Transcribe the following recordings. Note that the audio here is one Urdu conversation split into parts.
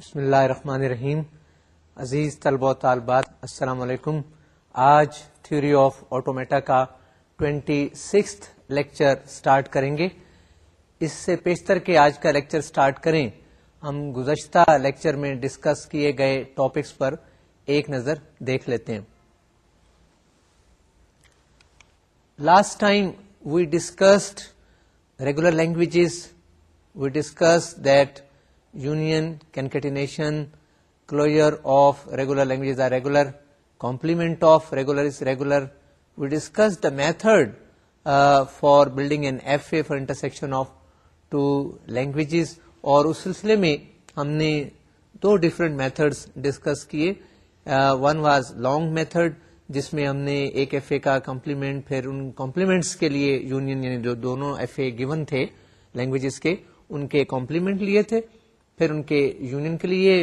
بسم اللہ الرحمن الرحیم عزیز و طالبات السلام علیکم آج تھیوری آف آٹومیٹا کا ٹوینٹی سکس لیکچر سٹارٹ کریں گے اس سے پیشتر کے آج کا لیکچر سٹارٹ کریں ہم گزشتہ لیکچر میں ڈسکس کیے گئے ٹاپکس پر ایک نظر دیکھ لیتے ہیں last time we discussed regular languages we discuss that union concatenation closure of regular languages are regular complement of regular is regular we discuss the method for building N F A for intersection of two languages اور اس سلسلے میں ہم نے دو ڈفرنٹ میتھڈس ڈسکس کیے ون واز لانگ میتھڈ جس میں ہم نے ایک ایف اے کا کمپلیمنٹ پھر ان کمپلیمنٹس کے لیے یونین یعنی جو دونوں ایف اے گیون تھے لینگویجز کے ان کے کمپلیمنٹ لیے تھے پھر ان کے یونین کے لیے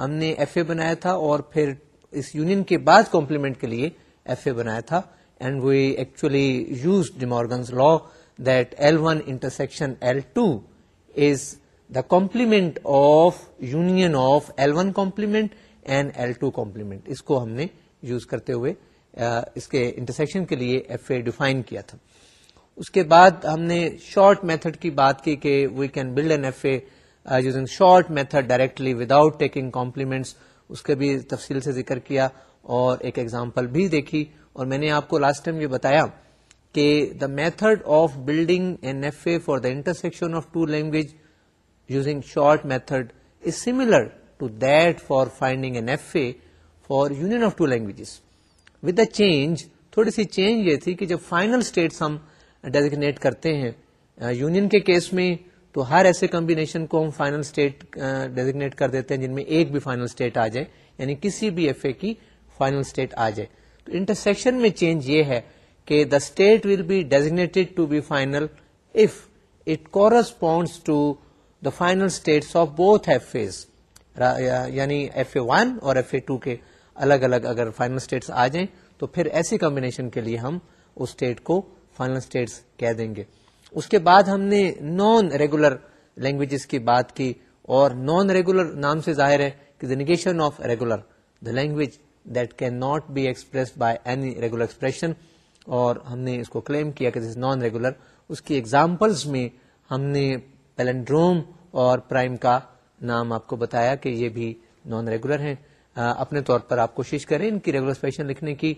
ہم نے ایف اے بنایا تھا اور پھر اس یونین کے بعد کمپلیمنٹ کے لیے ایف اے بنایا تھا and we actually use De Morgan's law that L one intersection L two is the complement of union of L one complement and L two complement اس کو ہم نے یوز کرتے ہوئے اس کے انٹرسیکشن کے لیے ایف اے ڈیفائن کیا تھا اس کے بعد ہم نے شارٹ میتھڈ کی بات کی کہ we can build an F A using short method directly without taking complements اس کے بھی تفصیل سے ذکر کیا اور ایک ایگزامپل بھی دیکھی اور میں نے آپ کو لاسٹ ٹائم یہ بتایا کہ the method of building N F A for the intersection of two language using short method is similar to that for finding N F A for union of two language with a change تھوڑی سی چینج یہ تھی کہ جب فائنل اسٹیٹس ہم ڈیزیگنیٹ کرتے ہیں یونین uh, کے کیس میں تو ہر ایسے کمبینیشن کو ہم فائنل اسٹیٹ ڈیزیگنیٹ کر دیتے ہیں جن میں ایک بھی فائنل اسٹیٹ آ جائے یعنی کسی بھی ایف اے کی فائنل اسٹیٹ آ جائے تو انٹرسیکشن میں چینج یہ ہے کہ the state will be designated to be final if it correspond to the final state of both F A's یعنی ایف اے ون اور ایف اے ٹو کے الگ الگ اگر فائنل اسٹیٹ آ جائیں تو پھر ایسی کمبینیشن کے لیے ہم اس اسٹیٹ کو فائنل اسٹیٹس کہہ دیں گے اس کے بعد ہم نے نان ریگولر لینگویجز کی بات کی اور نان ریگولر نام سے ظاہر ہے کہ the negation of regular the language that can not be express by any regular expression اور ہم نے اس کو کلیم کیا کہ نان ریگولر اس کی ایگزامپلز میں ہم نے پیلنڈروم اور پرائم کا نام آپ کو بتایا کہ یہ بھی نان ریگولر ہیں آ, اپنے طور پر آپ کوشش کریں ان کی ریگولر ایکسپریشن لکھنے کی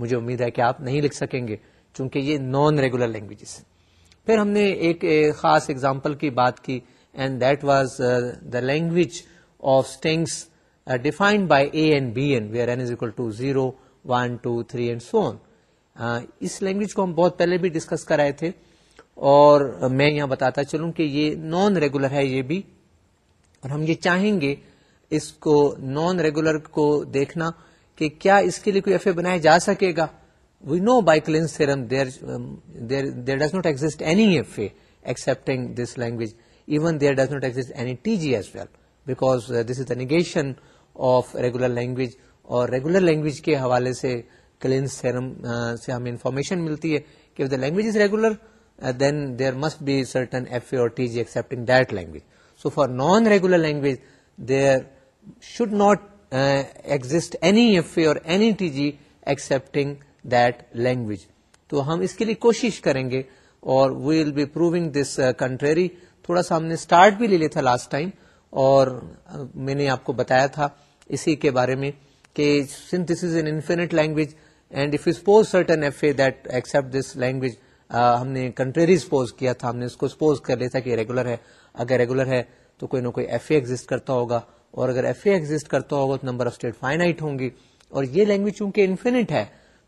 مجھے امید ہے کہ آپ نہیں لکھ سکیں گے چونکہ یہ نان ریگولر لینگویجز ہیں پھر ہم نے ایک خاص ایگزامپل کی بات کی and that was the language of strings defined by A and B N N is equal to zero one two three and four us language کو ہم بہت پہلے بھی ڈسکس کرائے تھے اور میں یہاں بتاتا چلوں کہ یہ نان ریگولر ہے یہ بھی اور ہم یہ چاہیں گے اس کو نان ریگولر کو دیکھنا کہ کیا اس کے لیے کوئی ایف اے بنایا جا سکے گا we know by Kleene's theorem there there does not exist any F A accepting this language even there does not exist any T G as well because this is the negation of regular language اور ریگولر لینگویج کے حوالے سے کلینس تھرم سے ہمیں انفارمیشن ملتی ہے کہ language is regular then there must be certain F A اور T G accepting that language so for non regular language there should not exist any F A اور any T G accepting language تو ہم اس کے لیے کوشش کریں گے اور we will be proving this contrary تھوڑا سا ہم نے اسٹارٹ بھی لے لیا تھا لاسٹ ٹائم اور uh, میں نے آپ کو بتایا تھا اسی کے بارے میں کہ since this is an infinite language and if you suppose certain F A that accept this language ہم نے کنٹریری سپوز کیا تھا ہم نے اس کو سپوز کر لیا تھا کہ ریگولر ہے اگر ریگولر ہے تو کوئی نہ کوئی ایف اے ایگزٹ کرتا ہوگا اور اگر ایف اے ایگزٹ کرتا ہوگا تو نمبر آف اسٹیٹ فائنائٹ ہوں گی اور یہ لینگویج چونکہ انفینٹ ہے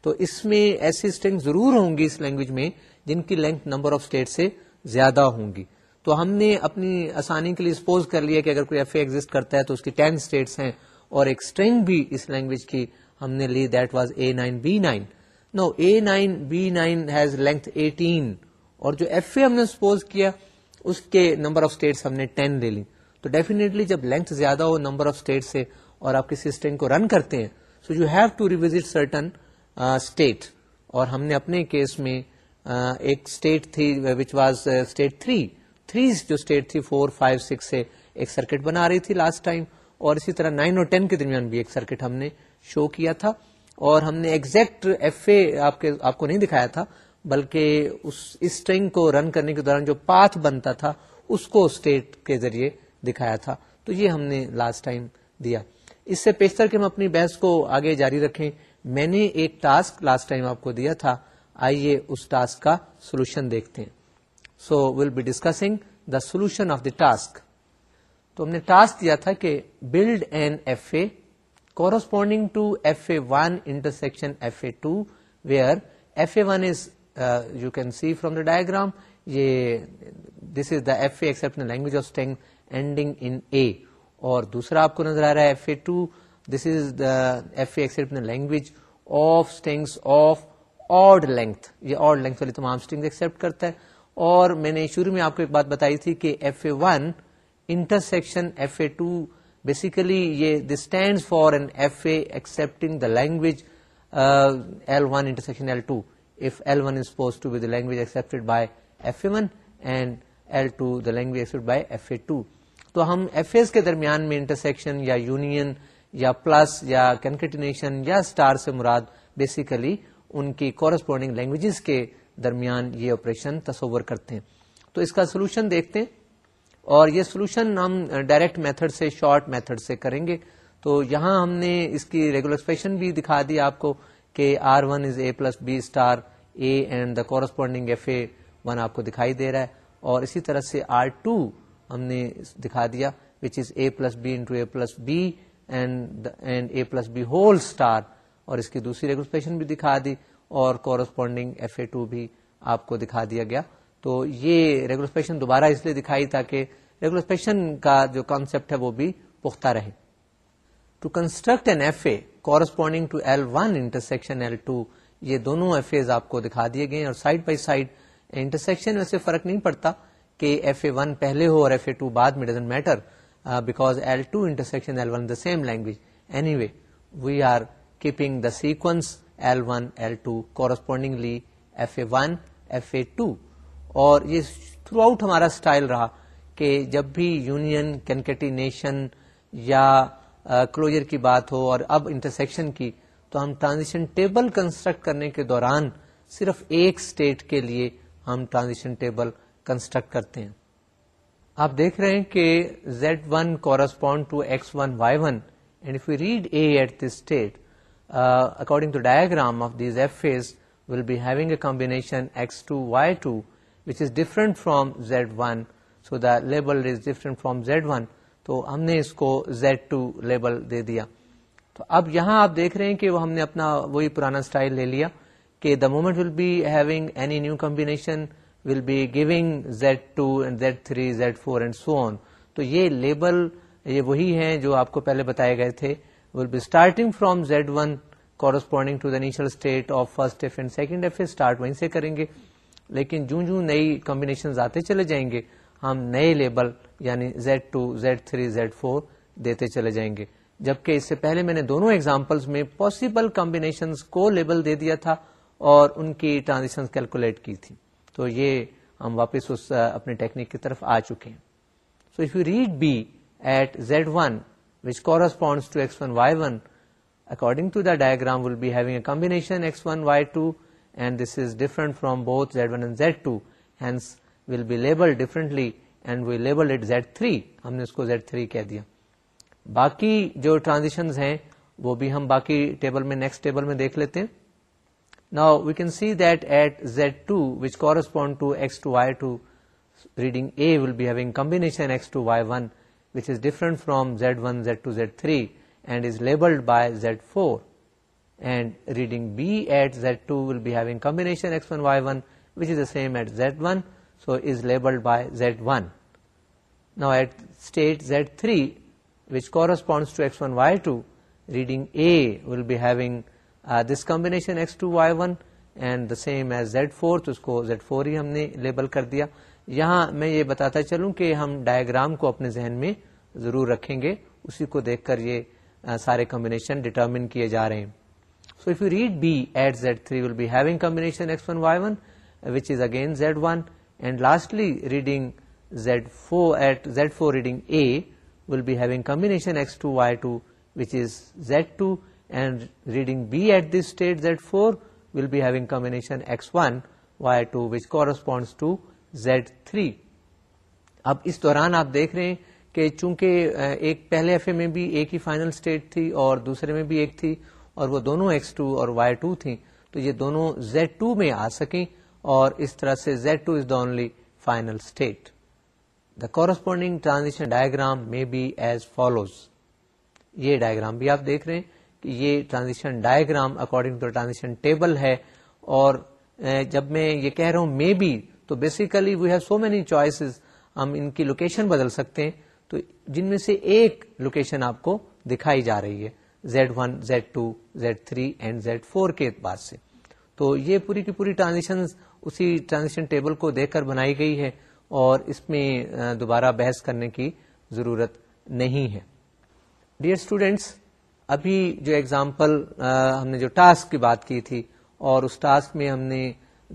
تو اس میں ایسی اسٹرنگ ضرور ہوں گی اس لینگویج میں جن کی لینتھ نمبر آف اسٹیٹ سے زیادہ ہوں گی تو ہم نے اپنی آسانی کے لیے سپوز کر لیا کہ اگر کوئی ایف اے ایگزٹ کرتا ہے تو اس کی ٹین اسٹیٹس ہیں اور ایک اسٹرنگ بھی اس لینگویج کی ہم نے لی that was A nine B nine no A nine B nine has length eighteen اور جو ایف اے ہم نے سپوز کیا اس کے نمبر آف اسٹیٹس ہم نے ٹین لے لی تو ڈیفینیٹلی جب لینتھ زیادہ ہو نمبر آف اسٹیٹ سے اور آپ کسی اسٹرنگ کو رن کرتے ہیں so you have to revisit certain state اور ہم نے اپنے کیس میں ایک اسٹیٹ تھی which was state three three جو اسٹیٹ تھی فور فائیو سکس سے ایک سرکٹ بنا رہی تھی لاسٹ ٹائم اور اسی طرح نائن اور ٹین کے درمیان بھی ایک سرکٹ ہم نے شو کیا تھا اور ہم نے ایکزیکٹ ایف اے آپ کو نہیں دکھایا تھا بلکہ اس اسٹرنگ کو رن کرنے کے دوران جو پاتھ بنتا تھا اس کو اسٹیٹ کے ذریعے دکھایا تھا تو یہ ہم نے لاسٹ ٹائم دیا اس سے پیشتر کے ہم اپنی بحث کو آگے جاری رکھیں میں نے ایک ٹاسک لاسٹ ٹائم آپ کو دیا تھا آئیے اس ٹاسک کا سولوشن دیکھتے ہیں so will be discussing the solution of the task تو ہم نے ٹاسک دیا تھا کہ build an F A corresponding to F A one intersection F A two where F A one is you can see from the diagram یہ this is the F A accept language of string ending in a اور دوسرا آپ کو نظر آ رہا ہے F A two this is the F accept language of of strings odd odd length length یہ تمام ایکسپٹ کرتا ہے اور میں نے شروع میں آپ کو ایک بات بتائی تھی کہ F F F A A A one intersection two basically یہ this stand for an accepting the language L one intersection L L L two two two two F F F F one one is be the the language language accept by by a a and تو ہم کے درمیان میں انٹرسیکشن یا یونین یا پلس یا کنکٹینیشن یا اسٹار سے مراد بیسیکلی ان کی کورسپونڈنگ لینگویجز کے درمیان یہ آپریشن تصور کرتے ہیں تو اس کا سولوشن دیکھتے ہیں اور یہ سولوشن ہم ڈائریکٹ میتھڈ سے شارٹ میتھڈ سے کریں گے تو یہاں ہم نے اس کی ریگولر فیشن بھی دکھا دی آپ کو کہ R one is a plus b star a and the corresponding F A one آپ کو دکھائی دے رہا ہے اور اسی طرح سے آر ٹو ہم نے دکھا دیا which is a plus b into a plus b and a plus b whole star اور اس کی دوسری ریگولسپریشن بھی دکھا دی اور کورسپونڈنگ ایف اے ٹو بھی آپ کو دکھا دیا گیا تو یہ ریگولسپیشن دوبارہ اس لیے دکھائی تاکہ ریگولسپیکشن کا جو کانسیپٹ ہے وہ بھی پختہ رہے to construct an F A corresponding to L one intersection L two یہ دونوں ایف اے آپ کو دکھا دیے گئے اور سائڈ بائی سائڈ انٹرسیکشن میں سے فرق نہیں پڑتا کہ ایف اے ون پہلے ہو اور ایف اے ٹو بعد میں doesn't matter because L two intersection L one the same language anyway we are keeping the sequence L one L two correspondingly F A one F A two اور یہ تھرو آؤٹ ہمارا اسٹائل رہا کہ جب بھی یونین کنکٹی نیشن یا کلوجر uh, کی بات ہو اور اب انٹرسیکشن کی تو ہم ٹرانزیشن ٹیبل کنسٹرکٹ کرنے کے دوران صرف ایک اسٹیٹ کے لیے ہم ٹرانزیشن ٹیبل کنسٹرکٹ کرتے ہیں آپ دیکھ رہے ہیں کہ Z one correspond to X one Y one and you read a at this state according to diagram of these F دف will be having a combination X two Y two which is different from Z one so the label is different from Z one تو ہم نے اس کو زیڈ ٹو لیبل دے دیا تو اب یہاں آپ دیکھ رہے ہیں کہ وہ ہم نے اپنا وہی پرانا اسٹائل لے لیا کہ the moment will be having any new combination will be good Z three Z four and so on تو یہ لیبل یہ وہی ہیں جو آپ کو پہلے بتائے گئے تھے will be starting from Z one corresponding to the state of first F F and second start وہیں سے کریں گے لیکن جوں جوں نئی کمبینیشن آتے چلے جائیں گے ہم نئے لیبل یعنی Z two Z three Z four دیتے چلے جائیں گے جبکہ اس سے پہلے میں نے دونوں ایگزامپلس میں پاسبل کمبینیشن کو لیبل دے دیا تھا اور ان کی ٹرانزیکشن کیلکولیٹ کی تھی تو یہ ہم واپس اس اپنے ٹیکنیک کی طرف آ چکے ہیں so if you read b at Z one which correspond one Y one according to the diagram will be having a combination X one Y two and this is different from both Z one and Z two hence will be label differently and we label it Z three ہم نے اس کو زیڈ تھری کہہ دیا باقی جو ٹرانزیشنز ہیں وہ بھی ہم باقی ٹیبل میں نیکسٹ ٹیبل میں دیکھ لیتے ہیں now we can see that at Z two which correspond to S two Y two reading to Z three and by Z four reading b at Z two will be having combination at Z one so is labeled by Z one نا at state Z three which correspond to S one Y two reading a will be this combination X two Y one and the same as Z four تو اس کو زیڈ فور ہی ہم نے لیبل کر دیا یہاں میں یہ بتاتا چلوں کہ ہم ڈائگرام کو اپنے ذہن میں ضرور رکھیں گے اسی کو دیکھ کر یہ uh, سارے کمبنیشن ڈیٹرمن کیے جا رہے ہیں so if you read b at Z three will be having combination X one Y one which is again Z one and lastly reading Z four at Z four reading a will be which combination Z two اب اس دوران آپ دیکھ رہے ہیں کہ چونکہ ایک پہلے ایف اے میں بھی ایک ہی فائنل اسٹیٹ تھی اور دوسرے میں بھی ایک تھی اور وہ دونوں ایکس ٹو اور وائی ٹو تھیں تو یہ دونوں زیڈ ٹو میں آ سکیں اور اس طرح سے Z two is the only final state the corresponding transition diagram میں بی ایز فالوز یہ ڈائگرام بھی آپ دیکھ رہے ہیں یہ transition diagram according to transition table ہے اور eh, جب میں یہ کہہ رہا ہوں مے بی تو basically we have so many ہم ان کی لوکیشن بدل سکتے ہیں تو جن میں سے ایک لوکیشن آپ کو دکھائی جا رہی ہے Z one Z two Z three and Z four کے اعتبار سے تو یہ پوری کی پوری ٹرانزیشن اسی ٹرانزیشن ٹیبل کو دیکھ کر بنائی گئی ہے اور اس میں eh, دوبارہ بحث کرنے کی ضرورت نہیں ہے ڈیئر اسٹوڈینٹس ابھی جو ایگزامپل ہم نے جو ٹاسک کی بات کی تھی اور اس ٹاسک میں ہم نے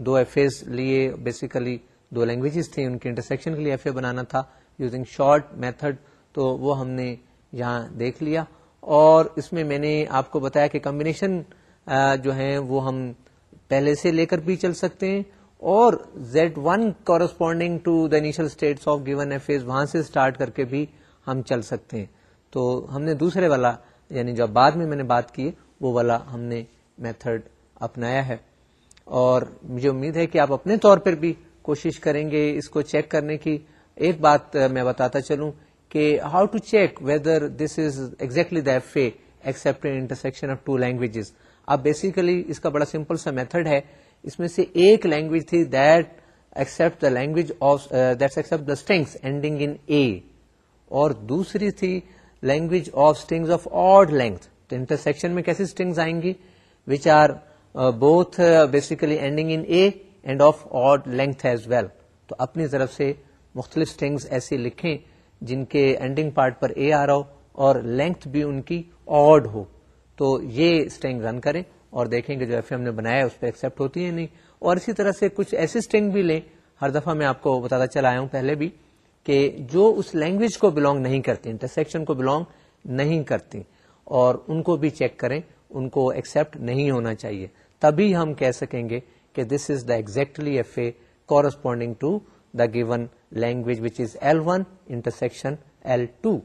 دو ایف اے لیے بیسیکلی دو لینگویجز تھے ان کے انٹرسیکشن کے لیے ایف اے بنانا تھا یوزنگ شارٹ میتھڈ تو وہ ہم نے یہاں دیکھ لیا اور اس میں میں نے آپ کو بتایا کہ کمبینیشن جو ہیں وہ ہم پہلے سے لے کر بھی چل سکتے ہیں اور Z one corresponding to the initial state of given F as وہاں سے اسٹارٹ کر کے بھی ہم چل سکتے ہیں تو ہم نے دوسرے والا یعنی جو بعد میں میں نے بات کی وہ والا ہم نے میتھڈ اپنایا ہے اور مجھے امید ہے کہ آپ اپنے طور پر بھی کوشش کریں گے اس کو چیک کرنے کی ایک بات میں بتاتا چلوں کہ how to check whether this is exactly the F accept intersection of two languages اب بیسیکلی اس کا بڑا سمپل سا میتھڈ ہے اس میں سے ایک لینگویج تھی that accept the language of that accept the strings ending in a اور دوسری تھی language of string of odd length تو انٹرسیکشن میں کیسی اسٹنگز آئیں گی which are both basically ending in a and of odd length as well تو اپنی طرف سے مختلف اسٹنگز ایسی لکھیں جن کے اینڈنگ پارٹ پر اے آ رہا ہو اور لینتھ بھی ان کی آڈ ہو تو یہ اسٹنگ رن کریں اور دیکھیں کہ جو ایف ایم نے بنایا ہے اس پہ ایکسپٹ ہوتی ہے نہیں اور اسی طرح سے کچھ ایسی اسٹنگ بھی لیں ہر دفعہ میں آپ کو بتاتا چلا آیا ہوں پہلے بھی کہ جو اس لینگویج کو بلونگ نہیں کرتے انٹرسیکشن کو بلونگ نہیں کرتی اور ان کو بھی چیک کریں ان کو ایکسپٹ نہیں ہونا چاہیے تبھی ہم کہہ سکیں گے کہ this is the exactly F A corresponding to the given language which is L one intersection L two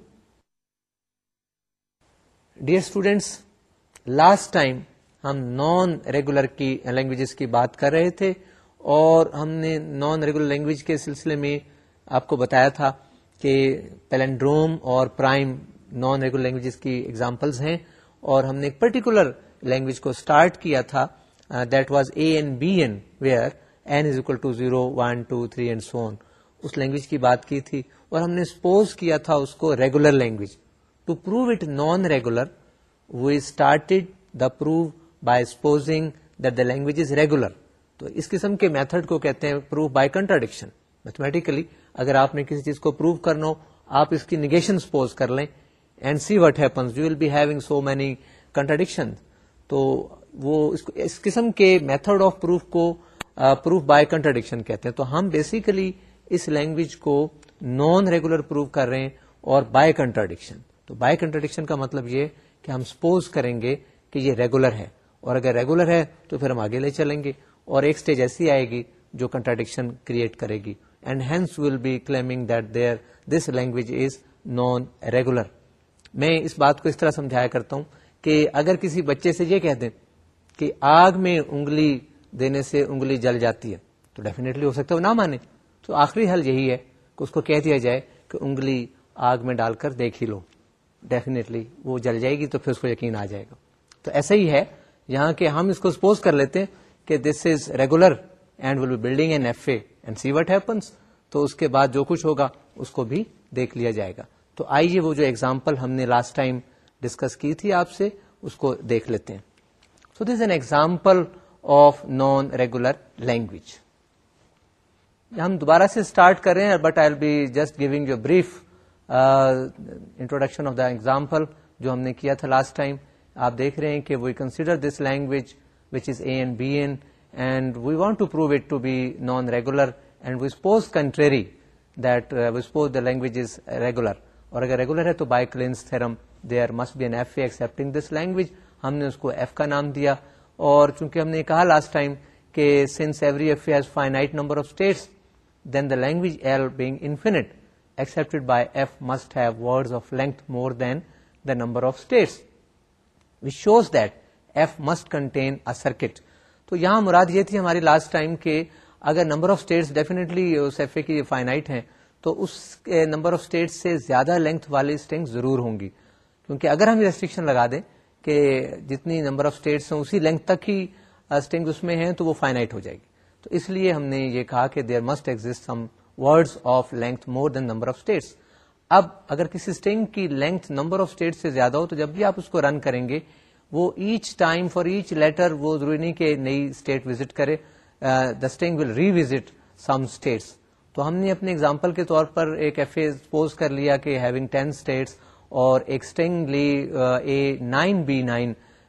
dear students last time ہم نان ریگولر کی لینگویجز کی بات کر رہے تھے اور ہم نے نان ریگولر لینگویج کے سلسلے میں آپ کو بتایا تھا کہ پیلنڈروم اور پرائم نان ریگولر لینگویجز کی ایگزامپلز ہیں اور ہم نے ایک پرٹیکولر لینگویج کو کیا تھا that was A N N B where is equal to two zero one three and seven us language کی بات کی تھی اور ہم نے سپوز کیا تھا اس کو regular language to prove it non regular we started the prove by supposing the language is regular تو اس قسم کے میتھڈ کو کہتے ہیں پروف بائی کنٹراڈکشن میتھمیٹیکلی اگر آپ نے کسی چیز کو پروو کرنا ہو آپ اس کی نگیشن سپوز کر لیں and see what happens you will be having so many contradiction تو وہ اس قسم کے میتھڈ آف پروف کو پروف بائی کنٹرڈکشن کہتے ہیں تو ہم بیسیکلی اس لینگویج کو نان ریگولر پروف کر رہے ہیں اور بائی کنٹرڈکشن تو بائی کنٹرڈکشن کا مطلب یہ کہ ہم سپوز کریں گے کہ یہ ریگولر ہے اور اگر ریگولر ہے تو پھر ہم آگے لے چلیں گے اور ایک اسٹیج ایسی آئے گی جو کنٹراڈکشن کریٹ کرے گی and hence will be claiming that there this language is non regular میں اس بات کو اس طرح سمجھایا کرتا ہوں کہ اگر کسی بچے سے یہ کہہ دیں کہ آگ میں انگلی دینے سے انگلی جل جاتی ہے تو ڈیفینیٹلی ہو سکتا ہے وہ نہ مانے تو آخری حل یہی ہے کہ اس کو کہہ دیا جائے کہ انگلی آگ میں ڈال کر دیکھ ہی لو ڈیفینیٹلی وہ جل جائے گی تو پھر اس کو یقین آ جائے گا تو ایسا ہی ہے یہاں کہ ہم اس کو سپوز کر لیتے ہیں کہ this is regular and will be building an F A and see what happens تو اس کے بعد جو کچھ ہوگا اس کو بھی دیکھ لیا جائے گا تو آئیے وہ جو ایگزامپل ہم نے لاسٹ ٹائم ڈسکس کی تھی آپ سے اس کو دیکھ لیتے ہیں so this an example of non regular language ہم دوبارہ سے اسٹارٹ کر رہے ہیں but I be just giving you brief introduction of the example جو ہم نے کیا تھا لاسٹ ٹائم آپ دیکھ رہے ہیں کہ we consider this language which is a and b and we want to prove it be non regular and we suppose contrary we suppose language regular اور اگر ریگولر ہے تو by Kleene's theorem must be an Kleene's accepting this language ہم نے اس کو ایف کا نام دیا اور چونکہ ہم نے کہا لاسٹ ٹائم کہ since every F finite number of states then the language L being infinite accept by F must have word of length more than the number of states which shows that F must contain circuit تو یہاں مراد یہ تھی ہماری لاسٹ ٹائم کہ اگر number of states definitely a کی فائنائٹ ہیں تو اس نمبر آف اسٹیٹس سے زیادہ لینتھ والی اسٹرنگ ضرور ہوں گی کیونکہ اگر ہم ریسٹرکشن لگا دیں کہ جتنی نمبر آف اسٹیٹس ہیں اسی لینتھ تک ہی اسٹرنگ eh, اس میں ہیں تو وہ فائنائٹ ہو جائے گی تو اس لیے ہم نے یہ کہا کہ there must exist some word of length more than number of states اب اگر کسی اسٹینگ کی لینتھ نمبر آف اسٹیٹ سے زیادہ ہو تو جب بھی آپ اس کو رن کریں گے وہ each time for each letter وہ ضروری نہیں کہ نئی اسٹیٹ وزٹ کرے the string will revisit some states تو ہم نے اپنے اگزامپل کے طور پر ایک ایف اے پوز کر لیا کہ ہیونگ ٹین اسٹیٹس اور ایک string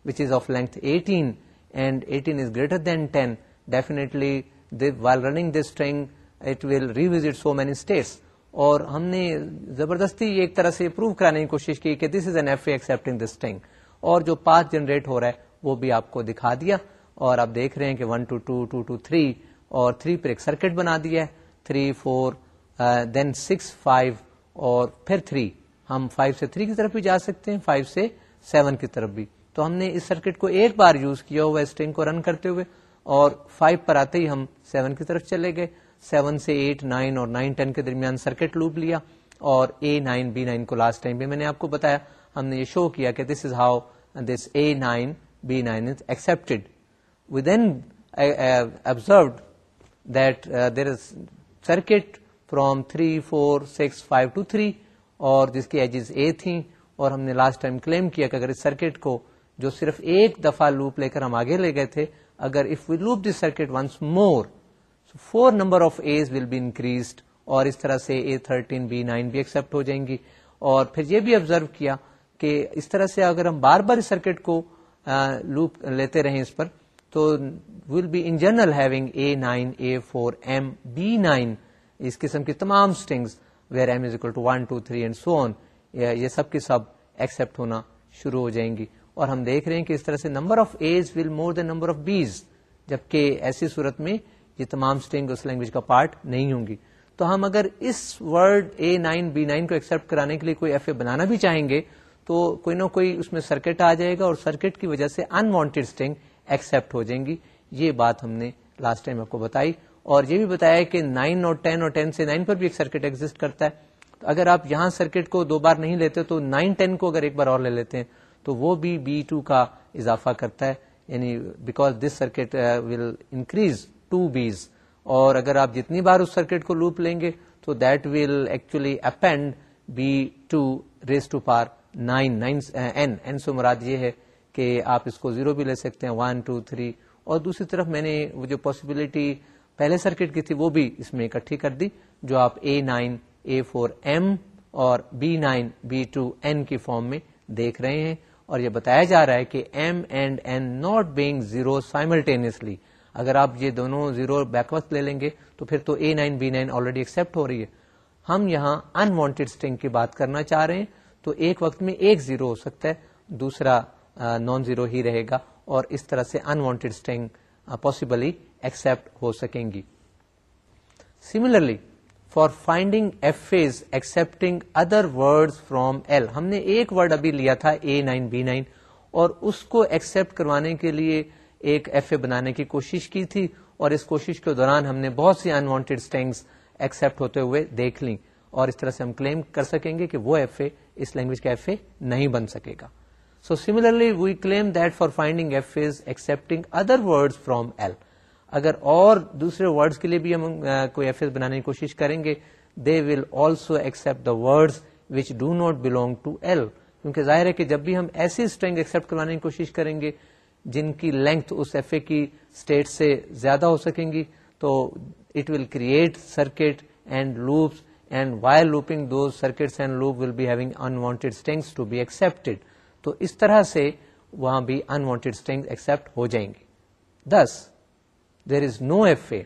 which is of length eighteen and eighteen is greater than ten definitely while running this string it will revisit so many states اور ہم نے زبردستی ایک طرح سے پروو کرانے کی کوشش کی کہ this is an F A accepting this string اور جو پاس جنریٹ ہو رہا ہے وہ بھی آپ کو دکھا دیا اور آپ دیکھ رہے ہیں کہ one two two two two three اور تھری پر ایک سرکٹ بنا دیا three four then six five اور پھر تھری ہم فائیو سے تھری کی طرف بھی جا سکتے ہیں فائیو سے سیون کی طرف بھی تو ہم نے اس سرکٹ کو ایک بار یوز کیا ہوا کو رن کرتے ہوئے اور فائیو پر آتے ہی ہم سیون کی طرف چلے گئے سیون سے ایٹ نائن اور نائن ٹین کے درمیان سرکٹ لوپ لیا اور اے نائن بی نائن کو لاسٹ ٹائم بھی میں نے آپ کو بتایا ہم نے یہ شو کیا کہ this is how this a nine b nine is accepted we then observed that there is circuit from three four six five two three اور جس کی ایجز اے تھیں اور ہم نے لاسٹ ٹائم کلیم کیا کہ اگر اس سرکٹ کو جو صرف ایک دفعہ لوپ لے کر ہم آگے لے گئے تھے اگر if we loop this circuit once more for number of A's will be increase اور اس طرح سے اے تھرٹین بی نائن بھی ایکسپٹ ہو جائیں گی اور پھر یہ بھی آبزرو کیا کہ اس طرح سے اگر ہم بار بار اس سرکٹ کو لوپ لیتے رہیں اس پر تو will be in general having A nine A four M B nine اس قسم کی تمام strings where M is equal to two one three and so on یہ سب کے سب ایکسپٹ ہونا شروع ہو جائیں گی اور ہم دیکھ رہے ہیں کہ اس طرح سے number of A's will more than number of B's جبکہ ایسی صورت میں یہ تمام اسٹنگ اس لینگویج کا پارٹ نہیں ہوں گی تو ہم اگر اس word A nine B nine کو ایکسپٹ کرانے کے لیے کوئی ایف اے بنانا بھی چاہیں گے تو کوئی نہ کوئی اس میں سرکٹ آ جائے گا اور سرکٹ کی وجہ سے انوانٹیڈ اسٹنگ ایکسپٹ ہو جائیں گی یہ بات ہم نے لاسٹ ٹائم آپ کو بتائی اور یہ بھی بتایا کہ نائن اور ٹین ٹین اور سے نائن پر بھی ایک سرکٹ کرتا ہے تو اگر آپ یہاں سرکٹ کو دو بار نہیں لیتے تو نائن ٹین کو اگر ایک بار اور لے لیتے ہیں تو وہ بھی بی ٹو کا اضافہ کرتا ہے یعنی because this circuit will increase two B's اور اگر آپ جتنی بار اس سرکٹ کو لوپ لیں گے تو that will actually append B to raise to power nine eh, so مراد یہ ہے کہ آپ اس کو زیرو بھی لے سکتے ہیں ون ٹو تھری اور دوسری طرف میں نے وہ جو پاسبلٹی پہلے سرکٹ کی تھی وہ بھی اس میں اکٹھی کر دی جو آپ A nine A four M اور B nine B two N کی فارم میں دیکھ رہے ہیں اور یہ بتایا جا رہا ہے کہ M and N not being zero simultaneously اگر آپ یہ دونوں زیرو بیک وقت لے لیں گے تو پھر تو A nine B nine already accept ہو رہی ہے ہم یہاں انوانٹیڈ اسٹنگ کی بات کرنا چاہ رہے ہیں تو ایک وقت میں ایک زیرو ہو سکتا ہے دوسرا نان زیرو ہی رہے گا اور اس طرح سے انوانٹیڈ اسٹینگ پاسبلی ایکسپٹ ہو سکیں گی similarly for finding F A's accepting other word from L ہم نے ایک ورڈ ابھی لیا تھا اے نائن بی نائن اور اس کو ایکسپٹ کروانے کے لیے ایک ایف اے بنانے کی کوشش کی تھی اور اس کوشش کے دوران ہم نے بہت سی انوانٹیڈ اسٹینگس ایکسپٹ ہوتے ہوئے دیکھ لیں اور اس طرح سے ہم کلیم کر سکیں گے کہ وہ ایف اے اس لینگویج کا ایف اے نہیں بن سکے گا so similarly we claim that for finding F is accepting other word from L اگر اور دوسرے ورڈز کے لیے بھی ہم کوئی ایف ایز بنانے کی کوشش کریں گے they will also accept the words which do not belong to L کیونکہ ظاہر ہے کہ جب بھی ہم ایسی اسٹرینگ ایکسپٹ کروانے کی کوشش کریں گے جن کی لینتھ اس ایف اے کی اسٹیٹ سے زیادہ ہو سکیں گی تو it will create circuit and loops and while looping those circuits and loop will be having unwanted strings to be accepted تو اس طرح سے وہاں بھی انوانٹیڈ اسٹینگ ایکسپٹ ہو جائیں گے this there is no F A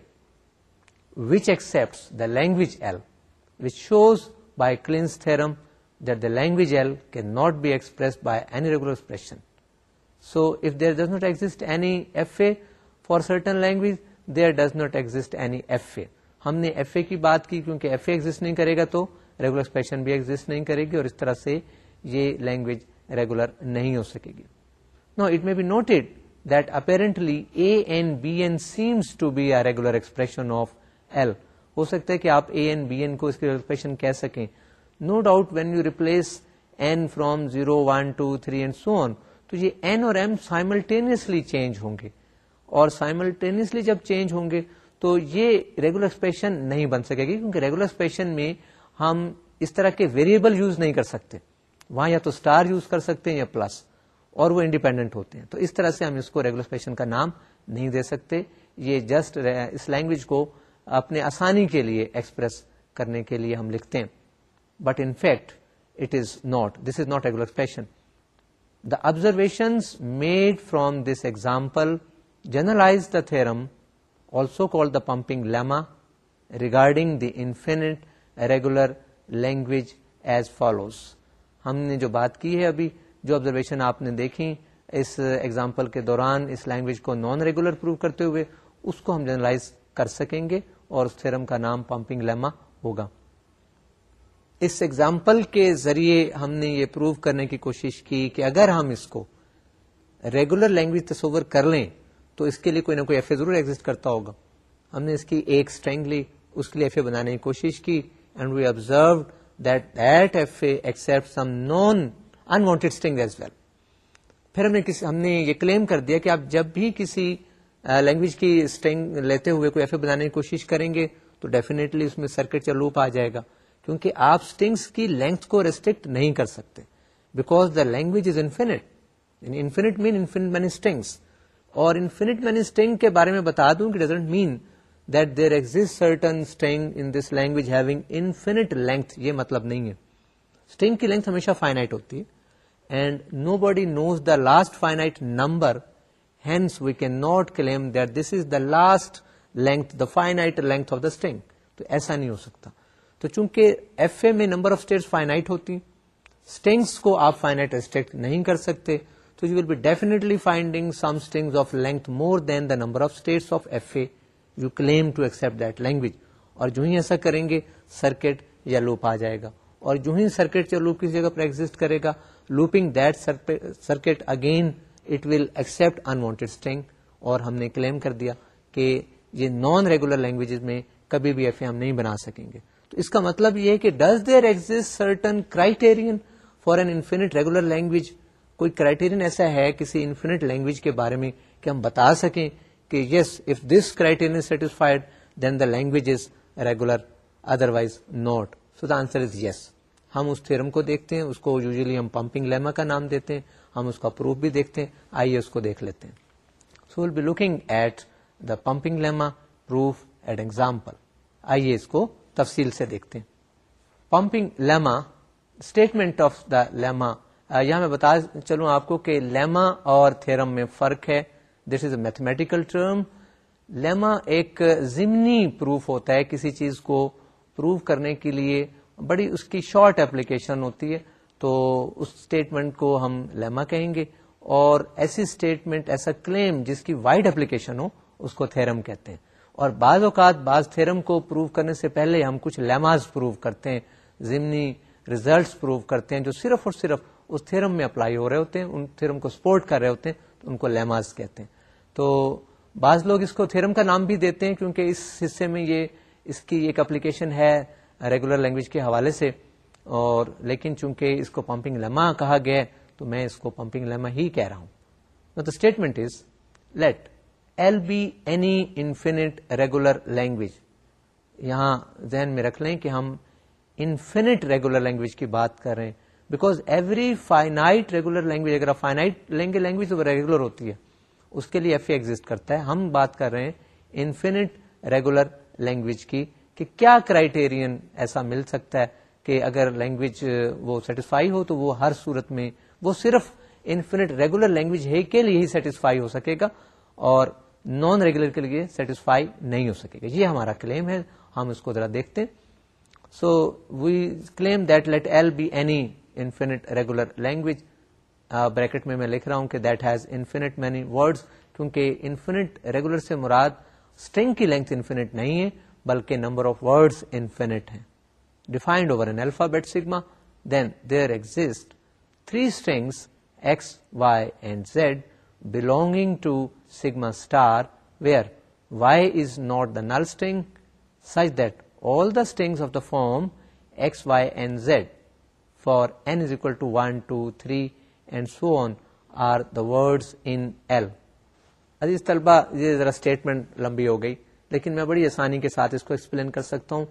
which accept the language L which shows by Kleene's theorem there the language L can not be expressed by any regular so if there does not exist F A for certain language there does not exist F A ہم نے ایف اے کی بات کی کیونکہ ایف اے ایگزٹ نہیں کرے گا تو ریگولر ایکسپریشن بھی ایگزٹ نہیں کرے گی اور اس طرح سے یہ لینگویج ریگولر نہیں ہو سکے گی now it may be noted that apparently A N B N seems to be a regular expression of L ہو سکتا ہے کہ آپ اے این بی این کو اس کی ایکسپریشن کہہ سکیں no doubt when you replace N from zero one two three and so on تو یہ این اور ایم سائملٹینئسلی چینج ہوں گے اور سائملٹینئسلی جب چینج ہوں گے تو یہ ریگولر ایکسپریشن نہیں بن سکے گی کیونکہ ریگولر ایکسپریشن میں ہم اس طرح کے ویریبل یوز نہیں کر سکتے وہاں یا تو اسٹار یوز کر سکتے ہیں یا پلس اور وہ انڈیپینڈنٹ ہوتے ہیں تو اس طرح سے ہم اس کو ریگولر ایکسپریشن کا نام نہیں دے سکتے یہ جسٹ اس لینگویج کو اپنے آسانی کے لیے ایکسپریس کرنے کے لیے ہم لکھتے ہیں but in fact it is not this is not regular expression the observation made from this example generalize the theorem also call the pumping lemma regarding the infinite regular language as follows ہم نے جو بات کی ہے ابھی جو آبزرویشن آپ نے دیکھی اس ایگزامپل کے دوران اس لینگویج کو نان ریگولر پروو کرتے ہوئے اس کو ہم جرنلائز کر سکیں گے اور اس تھرم کا نام پمپنگ لیما ہوگا اس ایگزامپل کے ذریعے ہم نے یہ پروو کرنے کی کوشش کی کہ اگر ہم اس کو ریگولر لینگویج تصور کر لیں تو اس کے لیے کوئی نہ کوئی ایف اے ضرور ایگزٹ کرتا ہوگا ہم نے اس کی ایک اسٹرینگ لی اس کے لیے ایف اے بنانے کی کوشش کی and we observe that that F A accept some non unwanted string as well پھر ہم نے ہم نے یہ کلیم کر دیا کہ آپ جب بھی کسی لینگویج کی اسٹرنگ لیتے ہوئے کوئی ایف اے بنانے کی کوشش کریں گے تو ڈیفینیٹلی اس میں سرکٹ یا لوپ آ جائے گا کیونکہ آپ اسٹنگس کی لینتھ کو ریسٹرکٹ نہیں کر سکتے because the language is infinite infinite mean infinite many strings اور انفینٹ مینی اسٹینگ کے بارے میں بتا دوں کہ doesn't mean that there exist certain string in this language having infinite length یہ مطلب نہیں ہے اسٹینگ کی لینتھ ہمیشہ فائنائٹ ہوتی ہے and nobody knows the last finite number hence we can not claim that this is the last length the finite length of the string تو ایسا نہیں ہو سکتا تو چونکہ ایف اے میں نمبر آف اسٹیٹ فائنائٹ ہوتی اسٹینگس کو آپ فائنائٹ ریسٹرکٹ نہیں کر سکتے تو you will be definitely finding some strings of length more than the number of states of F A you claim to accept that language اور جو ہی ایسا کریں گے سرکٹ یا لوپ آ جائے گا اور جو ہی سرکٹ یا لوپ کسی جگہ پر ایگزٹ کرے گا looping that circuit again it will accept unwanted string اور ہم نے کلیم کر دیا کہ یہ نان ریگولر لینگویجز میں کبھی بھی ایف اے ہم نہیں بنا سکیں گے تو اس کا مطلب یہ ہے کہ does there exist certain criterion for an infinite regular language کوئی کرائٹیرین ایسا ہے کسی انفینٹ لینگویج کے بارے میں کہ ہم بتا سکیں کہ yes if this satisfied then the language is regular otherwise not so answer is yes ہم اس تھرم کو دیکھتے ہیں اس کو یوزلی ہم پمپنگ لیما کا نام دیتے ہیں ہم اس کا پروف بھی دیکھتے ہیں آئیے اس کو دیکھ لیتے ہیں so will be looking at the pumping lemma proof at example آئیے اس کو تفصیل سے دیکھتے ہیں pumping lemma statement of the lemma یہاں میں بتا چلوں آپ کو کہ لیما اور تھرم میں فرق ہے this is a mathematical term lemma ایک ضمنی پروف ہوتا ہے کسی چیز کو پروو کرنے کے لیے بڑی اس کی شارٹ اپلیکیشن ہوتی ہے تو اس اسٹیٹمنٹ کو ہم لیما کہیں گے اور ایسی اسٹیٹمنٹ ایسا کلیم جس کی وائڈ اپلیکیشن ہو اس کو تھرم کہتے ہیں اور بعض اوقات بعض تھرم کو پروف کرنے سے پہلے ہم کچھ لیماز پروو کرتے ہیں ضمنی ریزلٹس پروو کرتے ہیں جو صرف اور صرف اس تھرم میں اپلائی ہو رہے ہوتے ہیں ان تھرم کو سپورٹ کر رہے ہوتے ہیں تو ان کو لیماز کہتے ہیں تو بعض لوگ اس کو تھرم کا نام بھی دیتے ہیں کیونکہ اس حصے میں یہ اس کی ایک اپلیکیشن ہے ریگولر لینگویج کے حوالے سے اور لیکن چونکہ اس کو پمپنگ لیما کہا گیا تو میں اس کو پمپنگ لیما ہی کہہ رہا ہوں the statement is let L be any infinite regular language یہاں ذہن میں رکھ لیں کہ ہم انفینٹ ریگولر لینگویج کی بات کر رہے ہیں because every finite regular language اگر فائنا لینگویج وہ ریگولر ہوتی ہے اس کے لیے ایف اے ایگزٹ کرتا ہے ہم بات کر رہے ہیں انفینٹ ریگولر لینگویج کی کہ کیا کرائیٹیرئن ایسا مل سکتا ہے کہ اگر لینگویج وہ سیٹسفائی ہو تو وہ ہر صورت میں وہ صرف انفینٹ ریگولر لینگویج ہے کے لیے ہی سیٹسفائی ہو سکے گا اور نان ریگولر کے لیے سیٹسفائی نہیں ہو سکے گا یہ ہمارا کلیم ہے ہم اس کو ذرا دیکھتے so we claim that let L be any infinite regular language bracket میں میں لکھ رہا ہوں کہ that has infinite many words کیونکہ انفینٹ ریگولر سے مراد اسٹرنگ کی لینتھ انفینٹ نہیں ہے بلکہ نمبر آف ورڈز انفینٹ ہیں defined over an alphabet sigma then there exist three strings X Y and Z belonging to sigma star where Y is not the null string such that all the strings of the form X Y and Z for N is equal to one two three and so on are the word in طلبہ یہ ذرا اسٹیٹمنٹ لمبی ہو گئی لیکن میں بڑی آسانی کے ساتھ اس کو ایکسپلین کر سکتا ہوں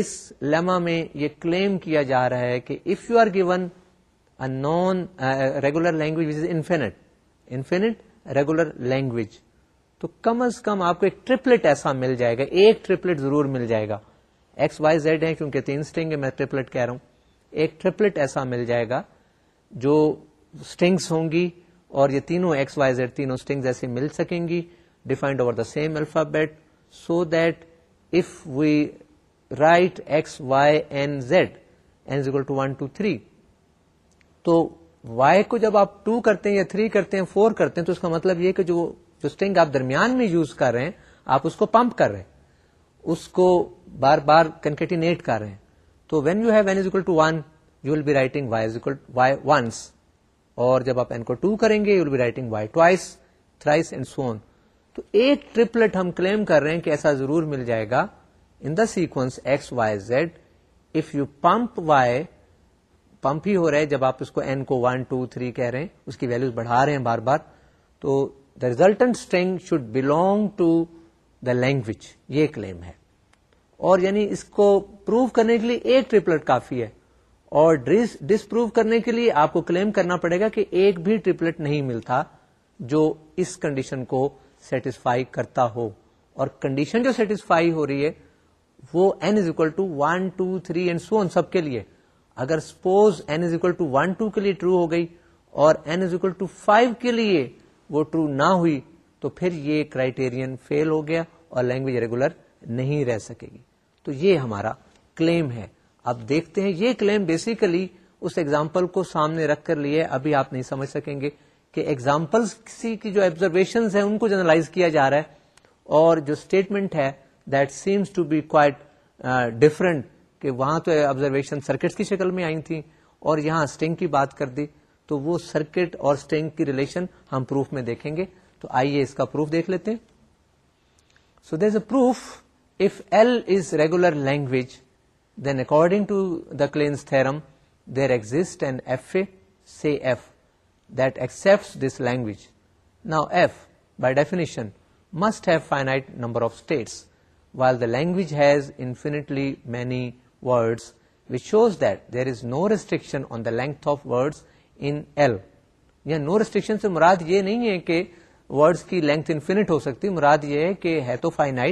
اس لیما میں یہ کلیم کیا جا رہا ہے کہ if you are given non regular language is infinite infinite regular language تو کم از کم آپ کو ایک ٹریپلٹ ایسا مل جائے گا ایک ٹریپلیٹ ضرور مل جائے گا ایکس وائی زیڈ ہے کیونکہ تین ہے میں ٹریپلیٹ کہہ رہا ہوں ایک ٹرپلٹ ایسا مل جائے گا جو اسٹنگس ہوں گی اور یہ تینوں ایکس وائی زیڈ تینوں اسٹنگز ایسے مل سکیں گی defined over the same alphabet so that if we write X Y N Z to one two three تو وائی کو جب آپ ٹو کرتے ہیں یا تھری کرتے ہیں فور کرتے ہیں تو اس کا مطلب یہ کہ جو اسٹنگ آپ درمیان میں یوز کر رہے ہیں آپ اس کو پمپ کر رہے ہیں اس کو بار بار کنکٹینیٹ کر رہے ہیں تو when you have N is equal to one you will be writing Y Y is equal once اور جب آپ این کو ٹو کریں گے you will be writing Y twice thrice and so on تو ایک ٹریپلٹ ہم کلیم کر رہے ہیں کہ ایسا ضرور مل جائے گا in the sequence X Y Z if you pump Y pump ہی ہو رہا ہے جب آپ اس کو این کو ون ٹو تھری کہہ رہے ہیں اس کی ویلوز بڑھا رہے ہیں بار بار تو the resultant string should belong to the language یہ کلیم ہے اور یعنی اس کو پروو کرنے کے لیے ایک ٹریپلٹ کافی ہے اور ڈس پروف کرنے کے لیے آپ کو کلیم کرنا پڑے گا کہ ایک بھی ٹریپلٹ نہیں ملتا جو اس کنڈیشن کو سیٹسفائی کرتا ہو اور کنڈیشن جو سیٹسفائی ہو رہی ہے وہ N is equal to one two three and so سب کے لیے اگر suppose is equal to one two کے لیے ٹرو ہو گئی اور N is equal to five کے لیے وہ ٹرو نہ ہوئی تو پھر یہ کرائیٹیرین فیل ہو گیا اور لینگویج ریگولر نہیں رہ سکے گی تو یہ ہمارا کلیم ہے آپ دیکھتے ہیں یہ کلیم بیسیکلی اس ایگزامپل کو سامنے رکھ کر لیے ابھی آپ نہیں سمجھ سکیں گے کہ ایگزامپل کی جو آبزرویشن ہیں ان کو جنرلائز کیا جا رہا ہے اور جو اسٹیٹمنٹ ہے that seems to be quite different کہ وہاں تو آبزرویشن سرکٹ کی شکل میں آئی تھی اور یہاں اسٹینگ کی بات کر دی تو وہ سرکٹ اور اسٹینگ کی ریلیشن ہم پروف میں دیکھیں گے تو آئیے اس کا پروف دیکھ لیتے so there a proof regular language then according to the Kleene's theorem there exist this language نا F by definition must have finite language has infinitely many words which shows that there is no restriction on the length of word انو ریسٹرکشن سے مراد یہ نہیں ہے کہ ورڈ کی لینتھ انفینٹ ہو سکتی مراد یہ ہے کہ ہیتو finite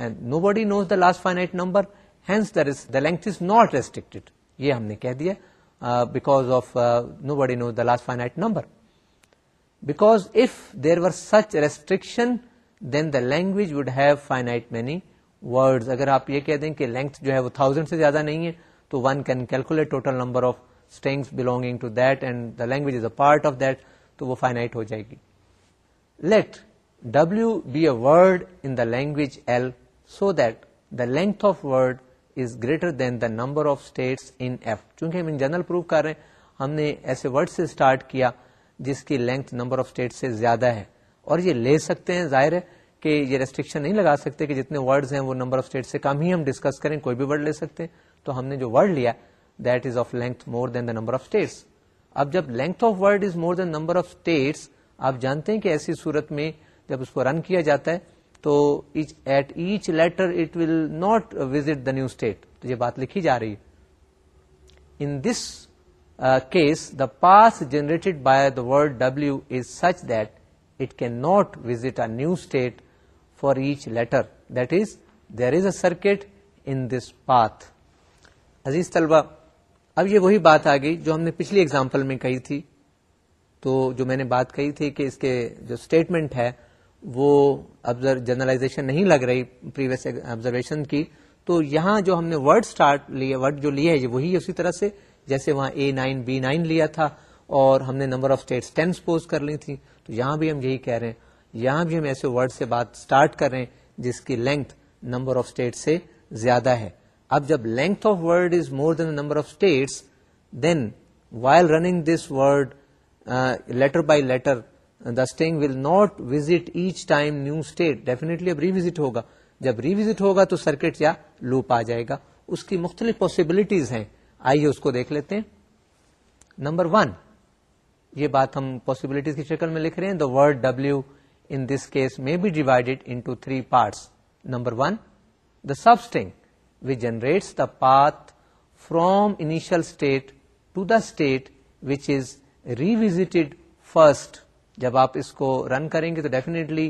nobody knows the last finite the length is not restrict یہ ہم نے کہہ دیا because of nobody knows the last number because if there were such restriction then the language would have many words اگر آپ یہ کہہ دیں کہ لینتھ جو ہے وہ تھاؤزینڈ سے زیادہ نہیں ہے تو one can calculate total number of strings belonging to that and the language is a part of that تو وہ فائناٹ ہو جائے گی let W be a word in the language L so that the length of word is greater than the number of states ہم ان جنرل پروف کر رہے ہیں ہم نے ایسے ورڈ سے اسٹارٹ کیا جس کی لینتھ نمبر آف اسٹیٹ سے زیادہ ہے اور یہ لے سکتے ہیں ظاہر ہے کہ یہ ریسٹرکشن نہیں لگا سکتے کہ جتنے ورڈز ہیں وہ نمبر آف اسٹیٹ سے کم ہی ہم ڈسکس کریں کوئی بھی ورڈ لے سکتے ہیں تو ہم نے جو ورڈ لیا that is of length more than the number of states اب جب length of word is more than number of states آپ جانتے ہیں کہ ایسی صورت میں جب اس کو رن کیا جاتا ہے تو at each letter it will not visit the new state تو یہ بات لکھی جا رہی in this case the path generate by the word W is such that it can not visit a new state for each letter that is there is a circuit in this path عزیز طلبا اب یہ وہی بات آ گئی جو ہم نے پچھلی اگزامپل میں کہی تھی تو جو میں نے بات کہی تھی کہ اس کے جو اسٹیٹمنٹ ہے وہ اب جرنلائزیشن نہیں لگ رہی پریویس آبزرویشن کی تو یہاں جو ہم نے ورڈ ورڈ لیے لیے جو وہی اسی طرح سے جیسے وہاں اے نائن بی نائن لیا تھا اور ہم نے نمبر آف اسٹیٹس پوز کر لی تھی تو یہاں بھی ہم یہی کہہ رہے ہیں یہاں بھی ہم ایسے ورڈ سے بات اسٹارٹ کر رہے ہیں جس کی لینتھ نمبر آف اسٹیٹ سے زیادہ ہے اب جب length of word is more than number of states then while running this word letter by letter the string will not visit each time new state definitely ہوگا جب ریوزٹ ہوگا تو سرکٹ یا لوپ آ جائے گا اس کی مختلف پاسبلٹیز ہیں آئیے اس کو دیکھ لیتے ہیں نمبر ون یہ بات ہم پاسبلٹیز کی شکل میں لکھ رہے ہیں the word W in this case may be divided three parts number one the substring which generates the path from initial state to the state which is revisited first جب آپ اس کو رن کریں گے تو ڈیفینیٹلی